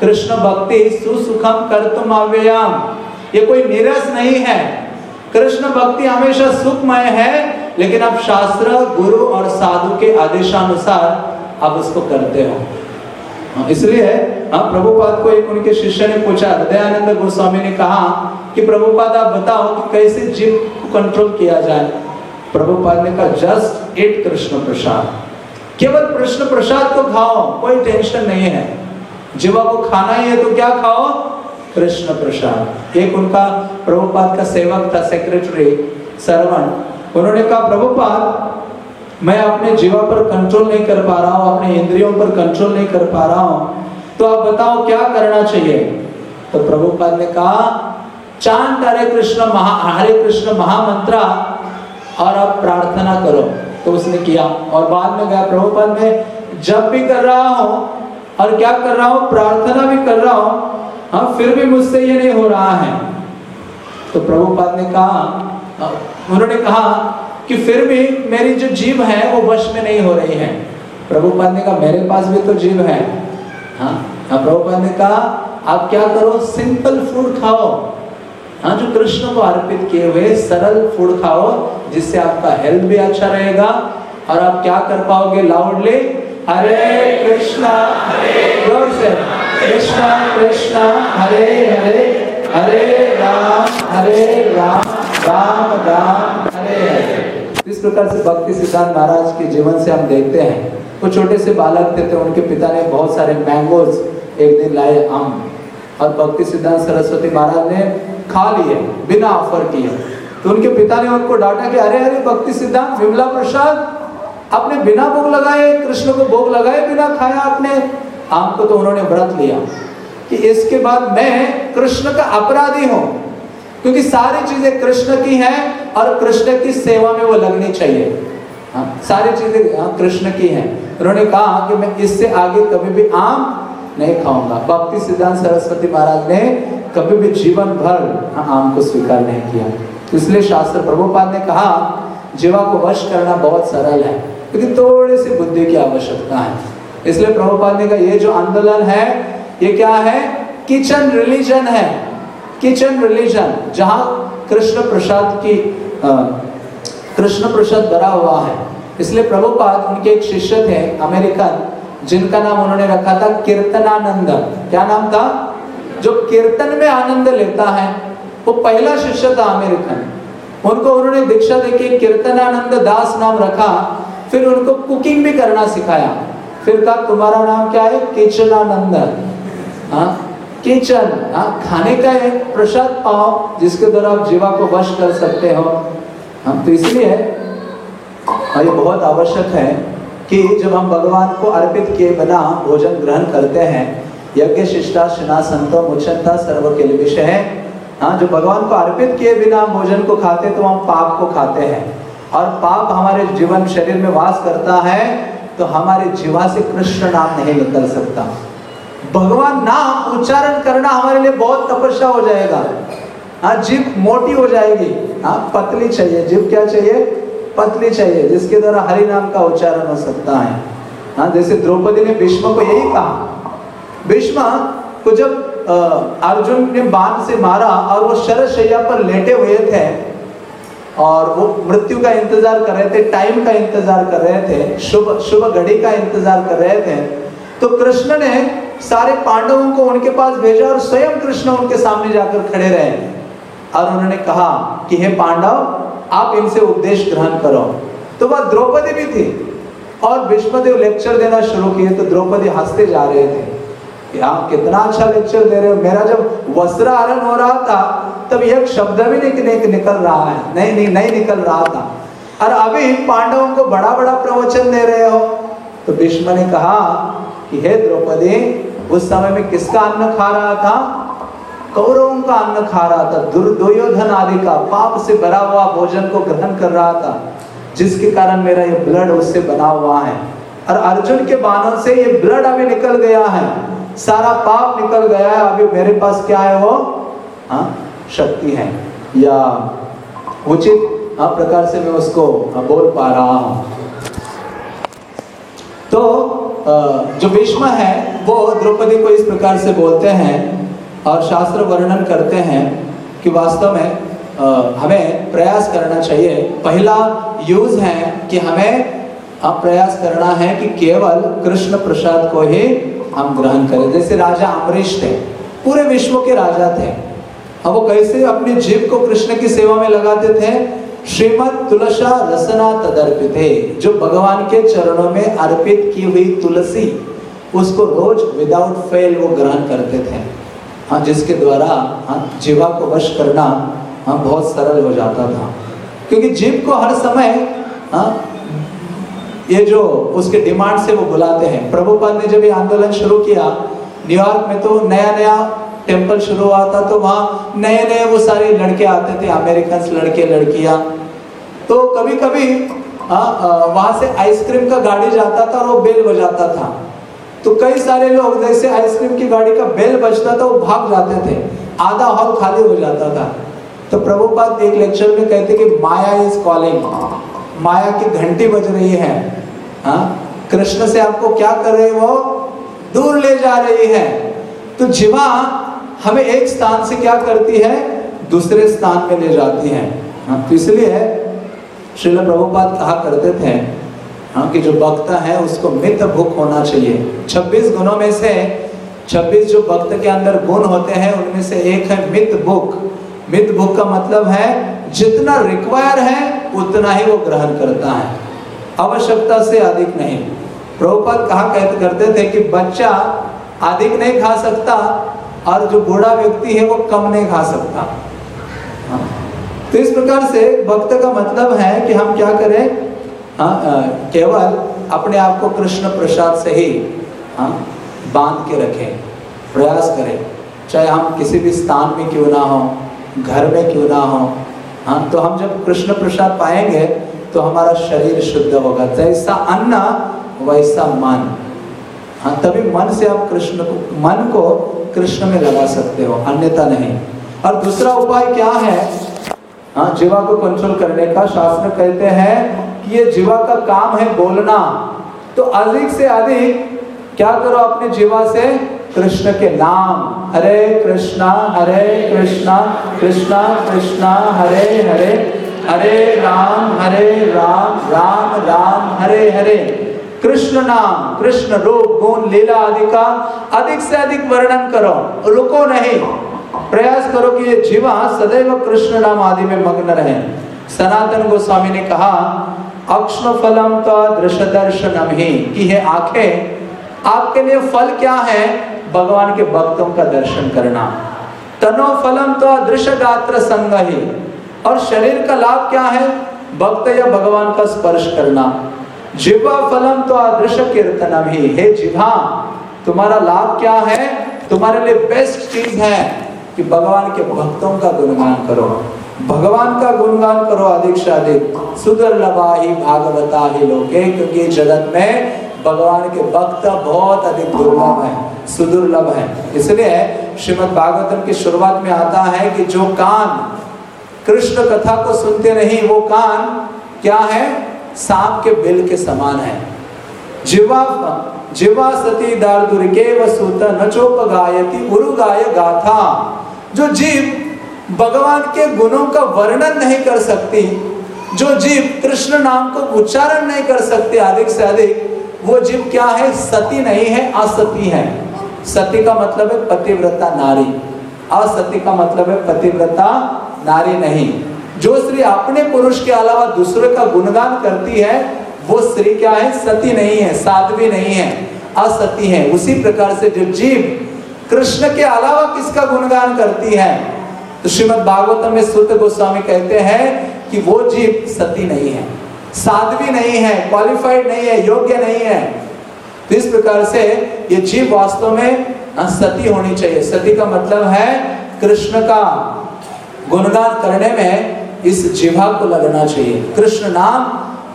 कृष्ण भक्ति सुसुखम कर तुम अव्ययाम। ये कोई निरस नहीं है। कृष्ण भक्ति हमेशा सुखमय है लेकिन अब शास्त्र गुरु और साधु के आदेशानुसार आप उसको करते हो। हाँ, इसलिए हाँ प्रभुपाद को एक उनके शिष्य ने पूछा दयानंद गोस्वामी ने कहा कि प्रभुपाद आप बताओ कि कैसे जीव को कंट्रोल किया जाए? प्रभुपाद ने कहा जस्ट एट कृष्ण प्रसाद। केवल कृष्ण प्रसाद को खाओ, कोई टेंशन नहीं है। जीवा को खाना ही है तो क्या खाओ? कृष्ण प्रसाद। एक उनका प्रभुपाद का सेवक था सेक्रेटरी सरवण। उन्होंने कहा, प्रभुपाद, मैं अपने जीवा पर कंट्रोल नहीं कर पा रहा हूँ, अपने इंद्रियों पर कंट्रोल नहीं कर पा रहा हूँ। तो आप बताओ, क्या करना चाहिए? तो प्रभुपाद ने कहा, चाँद, हरे कृष्ण, महा, हरे कृष्ण, महामंत्रा और आप प्रार्थना करो। तो उसने किया। और बाद में गया प्रभुपद में जब भी कर रहा हूँ और क्या कर रहा हूँ प्रार्थना भी कर रहा हूँ हाँ फिर भी मुझसे ये नहीं हो रहा है। तो प्रभुपाद ने कहा उन्होंने कहा कि फिर भी मेरी जो जीव है वो वश में नहीं हो रही है। प्रभुपाद ने कहा मेरे पास भी तो जीव है। हाँ, हाँ प्रभुपाद ने कहा आप क्या करो सिंपल फ़ूड खाओ। हाँ जो कृष्ण को अर्पित किए हुए सरल फ़ूड खाओ, जिससे आपका हेल्थ भी अच्छा रहेगा। और आप क्या कर पाओगे लाउडली हरे कृष्णा ज़ोर से। कृष्णा कृष्णा, हरे हरे हरे राम हरे राम राम राम, हरे हरे। इस प्रकार से भक्ति सिद्धांत महाराज के जीवन से हम देखते हैं। वो छोटे से बालक थे तो उनके पिता ने बहुत सारे मैंगोज एक दिन लाए, आम। और भक्ति सिद्धांत सरस्वती महाराज ने खा लिए बिना ऑफ़र किए। तो उनके पिता ने उनको डांटा कि अरे अरे भक्ति सिद्धांत विमला प्रसाद आपने बिना भोग लगाए कृष्ण को भोग लगाए बिना खाया आपने? आम को तो उन्होंने व्रत लिया कि इसके बाद मैं कृष्ण का अपराधी हूँ क्योंकि सारी चीज़ें कृष्ण की हैं और कृष्ण की सेवा में वो लगनी चाहिए। हाँ सारी चीज़ें हाँ, कृष्ण की हैं। उन्होंने कहा कि मैं इससे आगे कभी भी आम नहीं खाऊँगा। भक्ति सिद्धांत सरस्वती महाराज ने कभी भी जीवन भर आम को स्वीकार नहीं किया। इसलिए शास्त्र प्रभुपाद ने कहा, जीवा को वश करना बहुत सरल है, लेकिन थोड़ी सी बुद्धि की आवश्यकता है। इसलिए प्रभुपाद ने कहा, ये जो आंदोलन है, ये क्या है? किचन रिलीजन है। किचन रिलीजन, जहाँ कृष्ण प्रसाद की कृष्ण प्रसाद भरा हुआ है। इसलिए प्रभुपाद उनके एक शिष्य थे, अमेरिकन जिनका नाम उन्होंने रखा था कीर्तनानंद क्या नाम था? जो कीर्तन में आनंद लेता है, वो पहला शिष्य था अमेरिकन उनको उन्होंने दीक्षा देके कीर्तनानंद दास नाम रखा, फिर उनको कुकिंग भी करना सिखाया। फिर कहा, तुम्हारा नाम क्या है? किचनानंद हाँ किचन। हाँ खाने का है प्रसाद पाओ, जिसके द्वारा आप जीवा को वश कर सकते हो। हम तो इसलिए ये बहुत आवश्यक है कि जब हम भगवान को अर्पित किए बिना भोजन ग्रहण करते हैं, यज्ञ, शिष्टा शिना संतो मुचनता सर्व के विषय है। हाँ जो भगवान को अर्पित किए बिना भोजन को खाते तो हम पाप को खाते हैं। और पाप हमारे जीवन, शरीर में वास करता है तो हमारे जीवा से कृष्ण नाम नहीं निकल सकता। भगवान नाम उच्चारण करना हमारे लिए बहुत तपस्या हो जाएगा। हाँ जीव मोटी हो जाएगी। हाँ पतली चाहिए। जीव क्या चाहिए? पतली चाहिए, जिसके द्वारा हरि नाम का उच्चारण हो सकता है। हाँ जैसे द्रौपदी ने भीष्म को यही कहा। भीष्म को जब अर्जुन ने बाण से मारा और वो शरद शैया पर लेटे हुए थे और वो मृत्यु का इंतज़ार कर रहे थे, टाइम का इंतज़ार कर रहे थे, शुभ शुभ घड़ी का इंतज़ार कर रहे थे तो कृष्ण ने सारे पांडवों को उनके पास भेजा और स्वयं कृष्ण उनके सामने जाकर खड़े रहे। और उन्होंने कहा कि, हे पांडव आप इनसे उपदेश ग्रहण करो। तो वह द्रौपदी भी थी। और विष्णुदेव लेक्चर देना शुरू किए तो द्रौपदी हँसते जा रहे थे कि आप कितना अच्छा लेक्चर दे रहे हो। मेरा जब वस्त्र आरण हो रहा था, तब एक शब्द भी नहीं निकल रहा है। नहीं नहीं नहीं निकल रहा था। और अभी पांडवों को बड़ा बड़ा प्रवचन दे रहे हो। तो भीष्म ने कहा कि, हे द्रौपदी, उस समय में किसका अन्न खा रहा था? कौरवों का अन्न खा रहा था दुर्योधन आदि का पाप से भरा हुआ भोजन को ग्रहण कर रहा था जिसके कारण मेरा ये ब्लड उससे बना हुआ है। और अर्जुन के बाणों से ये ब्लड अभी निकल गया है सारा पाप निकल गया है। अभी मेरे पास क्या है वो? हाँ शक्ति है। या उचित हाँ प्रकार से मैं उसको हाँ, बोल पा रहा हूँ। तो जो भीष्म है वो द्रौपदी को इस प्रकार से बोलते हैं और शास्त्र वर्णन करते हैं कि वास्तव में हमें प्रयास करना चाहिए। पहला यूज़ है कि हमें अब प्रयास करना है कि केवल कृष्ण प्रसाद को ही हम ग्रहण करें। जैसे राजा अमरीश थे, पूरे विश्व के राजा थे। अब वो कैसे अपने जीव को कृष्ण की सेवा में लगाते थे? श्रीमद तुलसा रसना तदर्पित, जो भगवान के चरणों में अर्पित की हुई तुलसी, उसको रोज विदाउट फेल वो ग्रहण करते थे। हाँ जिसके द्वारा हाँ जीवा को वश करना हाँ बहुत सरल हो जाता था। क्योंकि जीव को हर समय हाँ ये जो उसके डिमांड से वो बुलाते हैं। प्रभुपाद ने जब ये आंदोलन शुरू किया, न्यूयॉर्क में तो नया नया टेंपल शुरू हुआ था तो वहाँ नए नए वो सारे लड़के आते थे अमेरिकन लड़के, लड़कियाँ। तो कभी कभी वहाँ से आइसक्रीम का गाड़ी जाता था और वो बेल बजाता था। तो कई सारे लोग जैसे आइसक्रीम की गाड़ी का बेल बजता था वो भाग जाते थे। आधा हॉल खाली हो जाता था। तो प्रभुपाद एक लेक्चर में कहते कि माया इज़ कॉलिंग माया की घंटी बज रही है। हाँ? कृष्ण से आपको क्या कर रहे हो? दूर ले जा रही है। तो जीवा हमें एक स्थान से क्या करती है? दूसरे स्थान में ले जाती है। हाँ, तो इसलिए श्रील प्रभुपाद कहा करते थे हाँ कि जो भक्त है, उसको मित भूख होना चाहिए। 26 गुणों में से 26 जो भक्त के अंदर गुण होते हैं, उनमें से एक है मित भूख। मित भूख का मतलब है, जितना रिक्वायर है, उतना ही वो ग्रहण करता है। आवश्यकता से अधिक नहीं। प्रभुपाद कहा कहते करते थे कि बच्चा अधिक नहीं खा सकता, और जो बूढ़ा व्यक्ति है, वो कम नहीं खा सकता। हाँ। तो इस प्रकार से भक्त का मतलब है कि हम क्या करें केवल अपने आप को कृष्ण प्रसाद से ही हाँ बाँध के रखें, प्रयास करें। चाहे हम किसी भी स्थान में क्यों ना हो, घर में क्यों ना हो हाँ तो हम जब कृष्ण प्रसाद पाएँगे तो हमारा शरीर शुद्ध होगा। जैसा अन्न, वैसा मन। हाँ तभी मन से आप कृष्ण को, मन को कृष्ण में लगा सकते हो, अन्यथा नहीं। और दूसरा उपाय क्या है? हाँ जीवा को कंट्रोल करने का शास्त्र कहते हैं कि ये जीवा का काम है बोलना। तो अधिक से अधिक क्या करो अपने जीवा से? कृष्ण के नाम। हरे कृष्णा हरे कृष्णा कृष्णा कृष्णा, हरे हरे हरे राम हरे राम राम राम, हरे हरे। कृष्ण नाम, कृष्ण रूप, गुण, लीला आदि का अधिक से अधिक वर्णन करो। रुको नहीं। प्रयास करो कि ये जीवा सदैव कृष्ण नाम आदि में मग्न रहे। सनातन गोस्वामी ने कहा, अक्ष्ण फलम तो दृश्य दर्शनम ही। कि है आँखें, आपके लिए फल क्या है? भगवान के भक्तों का दर्शन करना। तनो फलम तो अदृश्य गात्र संग ही और शरीर का लाभ क्या है? भक्त या भगवान का स्पर्श करना। जिवा फलम तो अदृश्य कीर्तनम ही। हे जिवा तुम्हारा लाभ क्या है? तुम्हारे लिए बेस्ट चीज़ है। कि भगवान के भक्तों का गुणगान करो। भगवान का गुणगान करो अधिक से अधिक सुदुर्लभा ही भागवता ही लोगे क्योंकि जगत में भगवान के भक्त बहुत अधिक दुर्लभ है, सुदुर्लभ है। इसलिए श्रीमद भागवतम की शुरुआत में आता है कि जो कान, कृष्ण कथा को सुनते नहीं, वो कान क्या है? सांप के बिल के समान है। जिवा जिवा सती दार दुर्गे वसुत नचोप गायती उरु गाय गाथा। जो जीव भगवान के गुणों का वर्णन नहीं कर सकती, जो जीव कृष्ण नाम को उच्चारण नहीं कर सकते अधिक से अधिक, वो जीव क्या है? सती नहीं है, असती है। सती का मतलब है पतिव्रता नारी। असती का मतलब है पतिव्रता नारी नहीं। जो स्त्री अपने पुरुष के अलावा दूसरे का गुणगान करती है, वो स्त्री क्या है? सती नहीं है, साध्वी नहीं है, असती है। उसी प्रकार से जो जीव कृष्ण के अलावा किसका गुणगान करती है? तो श्रीमद भागवतम में सुत गोस्वामी कहते हैं कि वो जीव सती नहीं है, साध्वी नहीं है क्वालिफाइड नहीं है, योग्य नहीं है। तो इस प्रकार से ये जीव वास्तव में सती होनी चाहिए। सती का मतलब है कृष्ण का गुणगान करने में इस जिभा को लगना चाहिए। कृष्ण नाम,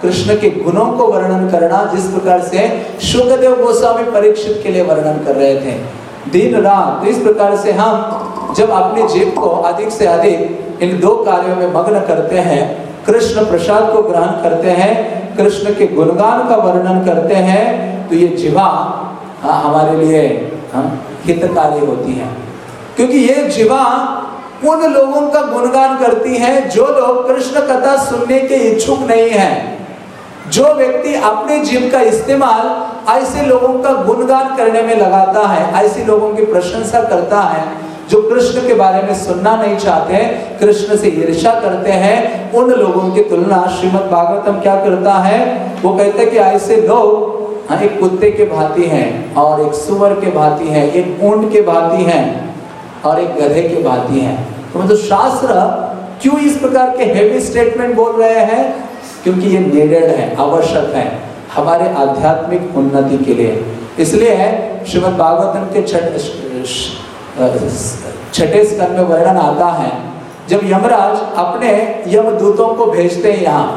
कृष्ण के गुणों को वर्णन करना, जिस प्रकार से शुक्रदेव गोस्वामी परीक्षित के लिए वर्णन कर रहे थे। दिन रात। तो इस प्रकार से हम जब अपने जीव को अधिक से अधिक इन दो कार्यों में मग्न करते हैं कृष्ण प्रसाद को ग्रहण करते हैं कृष्ण के गुणगान का वर्णन करते हैं तो ये जीवा हाँ, हमारे लिए हम हाँ, हितकारी होती है। क्योंकि ये जीवा उन लोगों का गुणगान करती है जो लोग कृष्ण कथा सुनने के इच्छुक नहीं है। जो व्यक्ति अपने जीव का इस्तेमाल ऐसे लोगों का गुणगान करने में लगाता है, ऐसे लोगों की प्रशंसा करता है, जो कृष्ण के बारे में सुनना नहीं चाहते कृष्ण से ईर्षा करते हैं, उन लोगों की तुलना श्रीमद भागवतम क्या करता है? वो कहते हैं कि ऐसे लोग हाँ एक कुत्ते के भांति हैं और एक सुअर के भांति हैं, एक ऊँट के भांति हैं और एक गधे के भांति हैं। तो मतलब शास्त्र क्यों इस प्रकार के हेवी स्टेटमेंट बोल रहे हैं? क्योंकि ये नीडेड है, आवश्यक है हमारे आध्यात्मिक उन्नति के लिए। इसलिए है, श्रीमद भागवतम के छठे स्कंद में वर्णन आता है, जब यमराज अपने यमदूतों को भेजते हैं यहाँ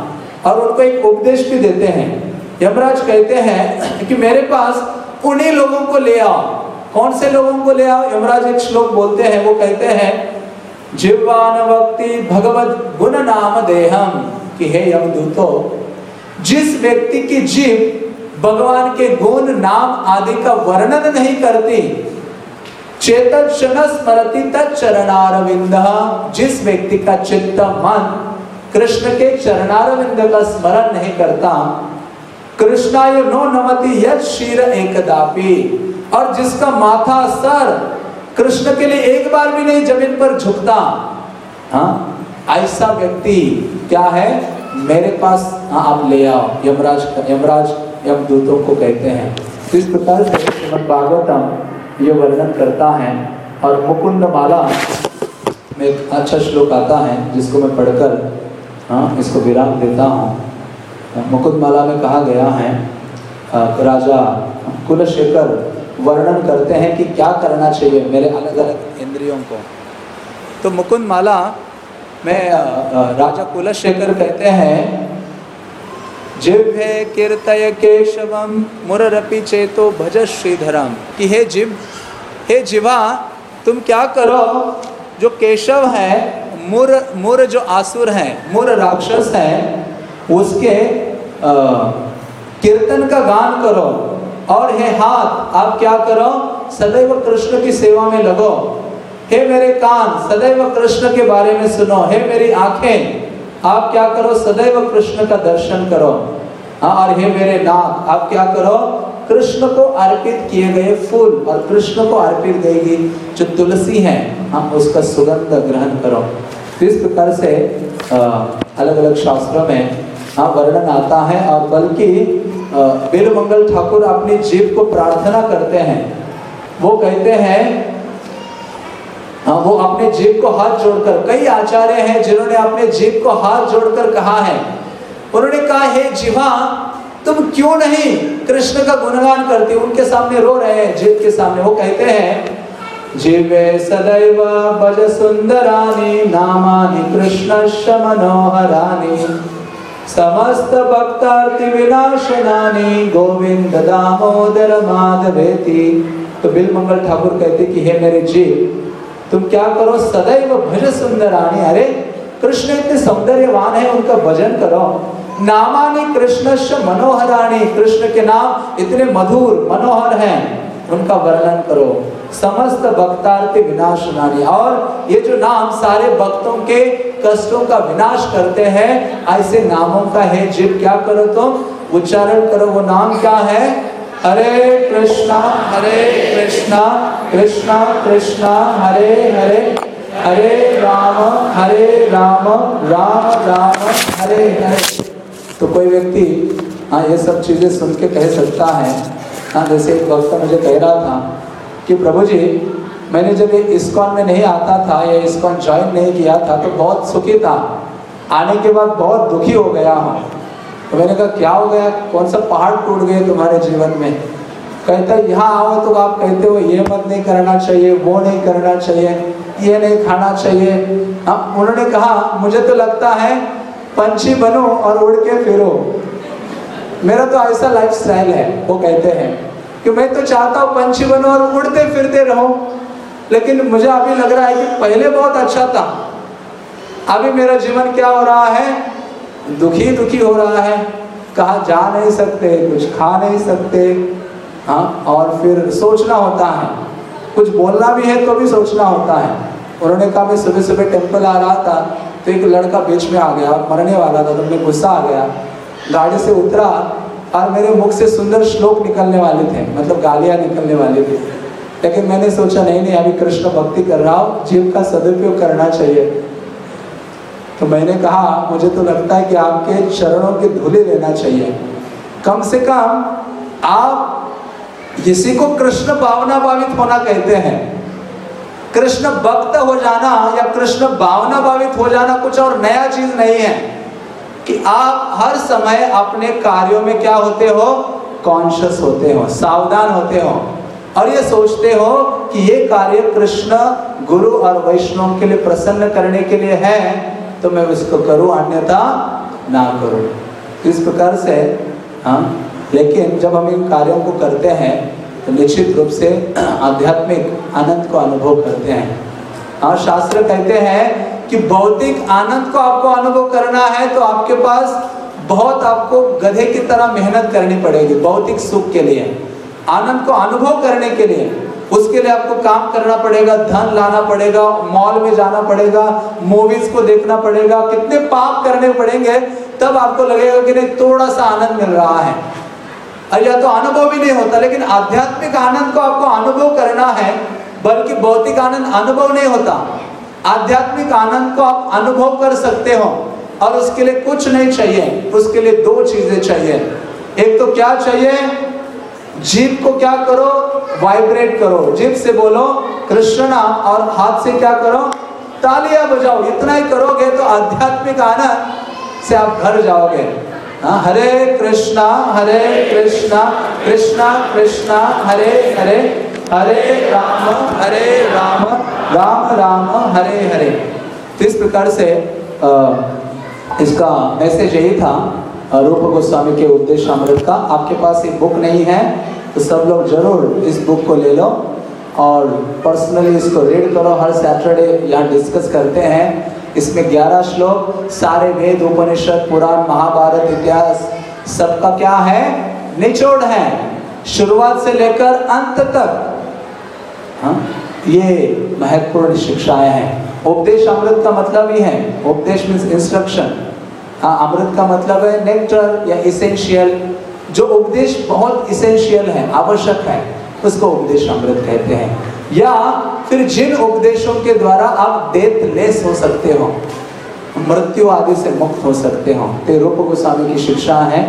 और उनको एक उपदेश भी देते हैं। यमराज कहते हैं कि मेरे पास उन्हीं लोगों को ले आओ। कौन से लोगों को ले आओ? यमराज एक श्लोक बोलते हैं, वो कहते हैं, जिवान भक्ति भगवत गुण नाम देहम। कि हे यमदूतो, जिस व्यक्ति की जीव भगवान के गुण, नाम आदि का वर्णन नहीं करती, चेतन क्षण स्मरती तरणारविंद जिस व्यक्ति का चित्त, मन कृष्ण के चरणारविंद का स्मरण नहीं करता, कृष्णाय नो नमति यद शीर एकदापि। और जिसका माथा सर कृष्ण के लिए एक बार भी नहीं, ज़मीन पर झुकता हाँ? ऐसा व्यक्ति क्या है? मेरे पास हाँ आप ले आओ। यमराज यमराज यमदूतों को कहते हैं। तो इस प्रकार से श्रीमद भागवतम ये वर्णन करता है और मुकुंद माला में एक अच्छा श्लोक आता है, जिसको मैं पढ़कर हाँ इसको विराम देता हूँ। मुकुंद माला में कहा गया है राजा कुलशेखर वर्णन करते हैं कि क्या करना चाहिए मेरे अलग अलग इंद्रियों को। तो मुकुंद माला में राजा कुलशेखर कहते हैं जिभ्य कीर्तय केशवम, मुररपि चेतो भज श्रीधरम। कि हे जिभ हे जिवा तुम क्या करो? जो केशव है, मुर मुर जो आसुर है, मुर राक्षस है, उसके कीर्तन का गान करो। और हे हाथ, आप क्या करो? सदैव कृष्ण की सेवा में लगो। हे मेरे कान, सदैव कृष्ण के बारे में सुनो। हे मेरी आँखें, आप क्या करो? सदैव कृष्ण का दर्शन करो। हाँ और हे मेरे नाथ आप क्या करो? कृष्ण को अर्पित किए गए फूल और कृष्ण को अर्पित गई जो तुलसी है, हम उसका सुगंध ग्रहण करो। तो इस प्रकार से अलग अलग शास्त्रों में हाँ वर्णन आता है और बल्कि बिल मंगल ठाकुर अपनी जीव को प्रार्थना करते हैं। वो कहते हैं हाँ वो अपने जीव को हाथ जोड़कर, कई आचार्य हैं जिन्होंने अपने जीव को हाथ जोड़कर कहा है। उन्होंने कहा, हे जीवा, तुम क्यों नहीं कृष्ण का गुणगान करते उनके सामने रो रहे हैं जीव के सामने। वो कहते हैं जीवे सदैव भज सुंदरानी नामानि कृष्ण मनोहरानी समस्त भक्तार्थी विनाशनानी गोविंद दामोदर माधवेती। तो बिल मंगल ठाकुर कहते कि, हे मेरे जीव तुम क्या करो? सदैव भज सुंदरानी अरे, कृष्ण इतने सौंदर्यवान है, उनका भजन करो। नामानी कृष्ण मनोहरानी कृष्ण के नाम इतने मधुर, मनोहर हैं। उनका वर्णन करो। समस्त भक्तार्थी विनाश नानी और ये जो नाम सारे भक्तों के कष्टों का विनाश करते हैं, ऐसे नामों का है जिप। क्या करो तुम? उच्चारण करो, वो नाम क्या है? हरे कृष्णा हरे कृष्णा कृष्णा कृष्णा, हरे हरे हरे राम हरे राम राम राम, हरे हरे। तो कोई व्यक्ति हाँ ये सब चीज़ें सुन के कह सकता है। हाँ जैसे एक वक्त मुझे कह रहा था कि, प्रभु जी, मैंने जब इस्कॉन में नहीं आता था या इस्कॉन ज्वाइन नहीं किया था तो बहुत सुखी था। आने के बाद बहुत दुखी हो गया हूँ। तो मैंने कहा, क्या हो गया? कौन सा पहाड़ टूट गए तुम्हारे जीवन में? कहता, यहाँ आओ तो आप कहते हो, ये मत नहीं करना चाहिए, वो नहीं करना चाहिए, ये नहीं खाना चाहिए। हम उन्होंने कहा, मुझे तो लगता है पंछी बनो और उड़ के फिरो। मेरा तो ऐसा लाइफ स्टाइल है, वो कहते हैं, कि मैं तो चाहता हूँ पंछी बनो और उड़ते फिरते रहो, लेकिन मुझे अभी लग रहा है कि पहले बहुत अच्छा था। अभी मेरा जीवन क्या हो रहा है? दुखी दुखी हो रहा है। कहा, जा नहीं सकते, कुछ खा नहीं सकते। हाँ और फिर सोचना होता है। कुछ बोलना भी है तो भी सोचना होता है। उन्होंने कहा, मैं सुबह सुबह टेंपल आ रहा था तो एक लड़का बीच में आ गया, मरने वाला था तो मैं गुस्सा आ गया। गाड़ी से उतरा और मेरे मुख से सुंदर श्लोक निकलने वाले थे मतलब गालियाँ निकलने वाली थी। लेकिन मैंने सोचा, नहीं नहीं, अभी कृष्ण भक्ति कर रहा हूँ, जीव का सदुपयोग करना चाहिए। तो मैंने कहा, मुझे तो लगता है कि आपके चरणों की धूले लेना चाहिए। कम से कम आप इसी को कृष्ण भावना भावित होना कहते हैं। कृष्ण भक्त हो जाना या कृष्ण भावना भावित हो जाना कुछ और नया चीज़ नहीं है कि आप हर समय अपने कार्यों में क्या होते हो? कॉन्शियस होते हो, सावधान होते हो। और ये सोचते हो कि ये कार्य कृष्ण, गुरु और वैष्णव के लिए प्रसन्न करने के लिए है। तो मैं उसको करूँ, अन्यथा ना करूँ। इस प्रकार से हाँ लेकिन जब हम इन कार्यों को करते हैं तो निश्चित रूप से आध्यात्मिक आनंद को अनुभव करते हैं। हाँ शास्त्र कहते हैं कि भौतिक आनंद को आपको अनुभव करना है तो आपके पास बहुत आपको गधे की तरह मेहनत करनी पड़ेगी, भौतिक सुख के लिए। आनंद को अनुभव करने के लिए। उसके लिए आपको काम करना पड़ेगा, धन लाना पड़ेगा मॉल में जाना पड़ेगा मूवीज़ को देखना पड़ेगा, कितने पाप करने पड़ेंगे, तब आपको लगेगा कि नहीं थोड़ा सा आनंद मिल रहा है। या तो अनुभव भी नहीं होता, लेकिन आध्यात्मिक आनंद को आपको अनुभव करना है, बल्कि भौतिक आनंद अनुभव नहीं होता। आध्यात्मिक आनंद को आप अनुभव कर सकते हो, और उसके लिए कुछ नहीं चाहिए, उसके लिए दो चीज़ें चाहिए। एक तो क्या चाहिए? जीप को क्या करो? वाइब्रेट करो। जीप से बोलो कृष्णा और हाथ से क्या करो? तालियाँ बजाओ। इतना ही करोगे तो आध्यात्मिक आनंद से आप घर जाओगे। हाँ हरे कृष्णा हरे कृष्णा कृष्णा कृष्णा हरे हरे हरे राम हरे राम राम राम हरे हरे। इस प्रकार से आ, इसका मैसेज यही था। रूप गोस्वामी के उद्देश्य अमृत का। आपके पास एक बुक नहीं है तो सब लोग ज़रूर इस बुक को ले लो और पर्सनली इसको रीड करो। हर सैटरडे यहाँ डिस्कस करते हैं। इसमें 11 श्लोक, सारे वेद, उपनिषद, पुराण, महाभारत, इतिहास, सबका क्या है? निचोड़ है। शुरुआत से लेकर अंत तक। हाँ? ये महत्वपूर्ण शिक्षाएँ हैं। उपदेश अमृत का मतलब ही है। उपदेश मीन्स इंस्ट्रक्शन अमृत का मतलब है नेक्टर या इसेंशियल जो उपदेश बहुत इसेंशियल है, आवश्यक है, उसको उपदेश अमृत कहते हैं। या फिर जिन उपदेशों के द्वारा आप डेथ लेस हो सकते हो, मृत्यु आदि से मुक्त हो सकते हो। ते रूप गोस्वामी की शिक्षा है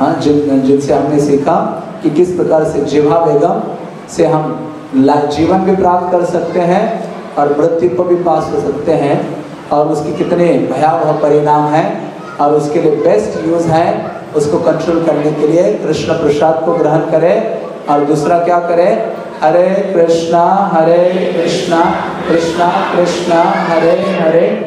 हाँ जिन, जिनसे हमने सीखा कि किस प्रकार से जिवा बेगम से हम जीवन भी प्राप्त कर सकते हैं और मृत्यु को भी पास हो सकते हैं। और उसकी कितने भयावह परिणाम हैं और उसके लिए बेस्ट यूज़ है उसको कंट्रोल करने के लिए। कृष्ण प्रसाद को ग्रहण करें और दूसरा क्या करें? हरे कृष्णा हरे कृष्णा कृष्णा कृष्णा, हरे हरे।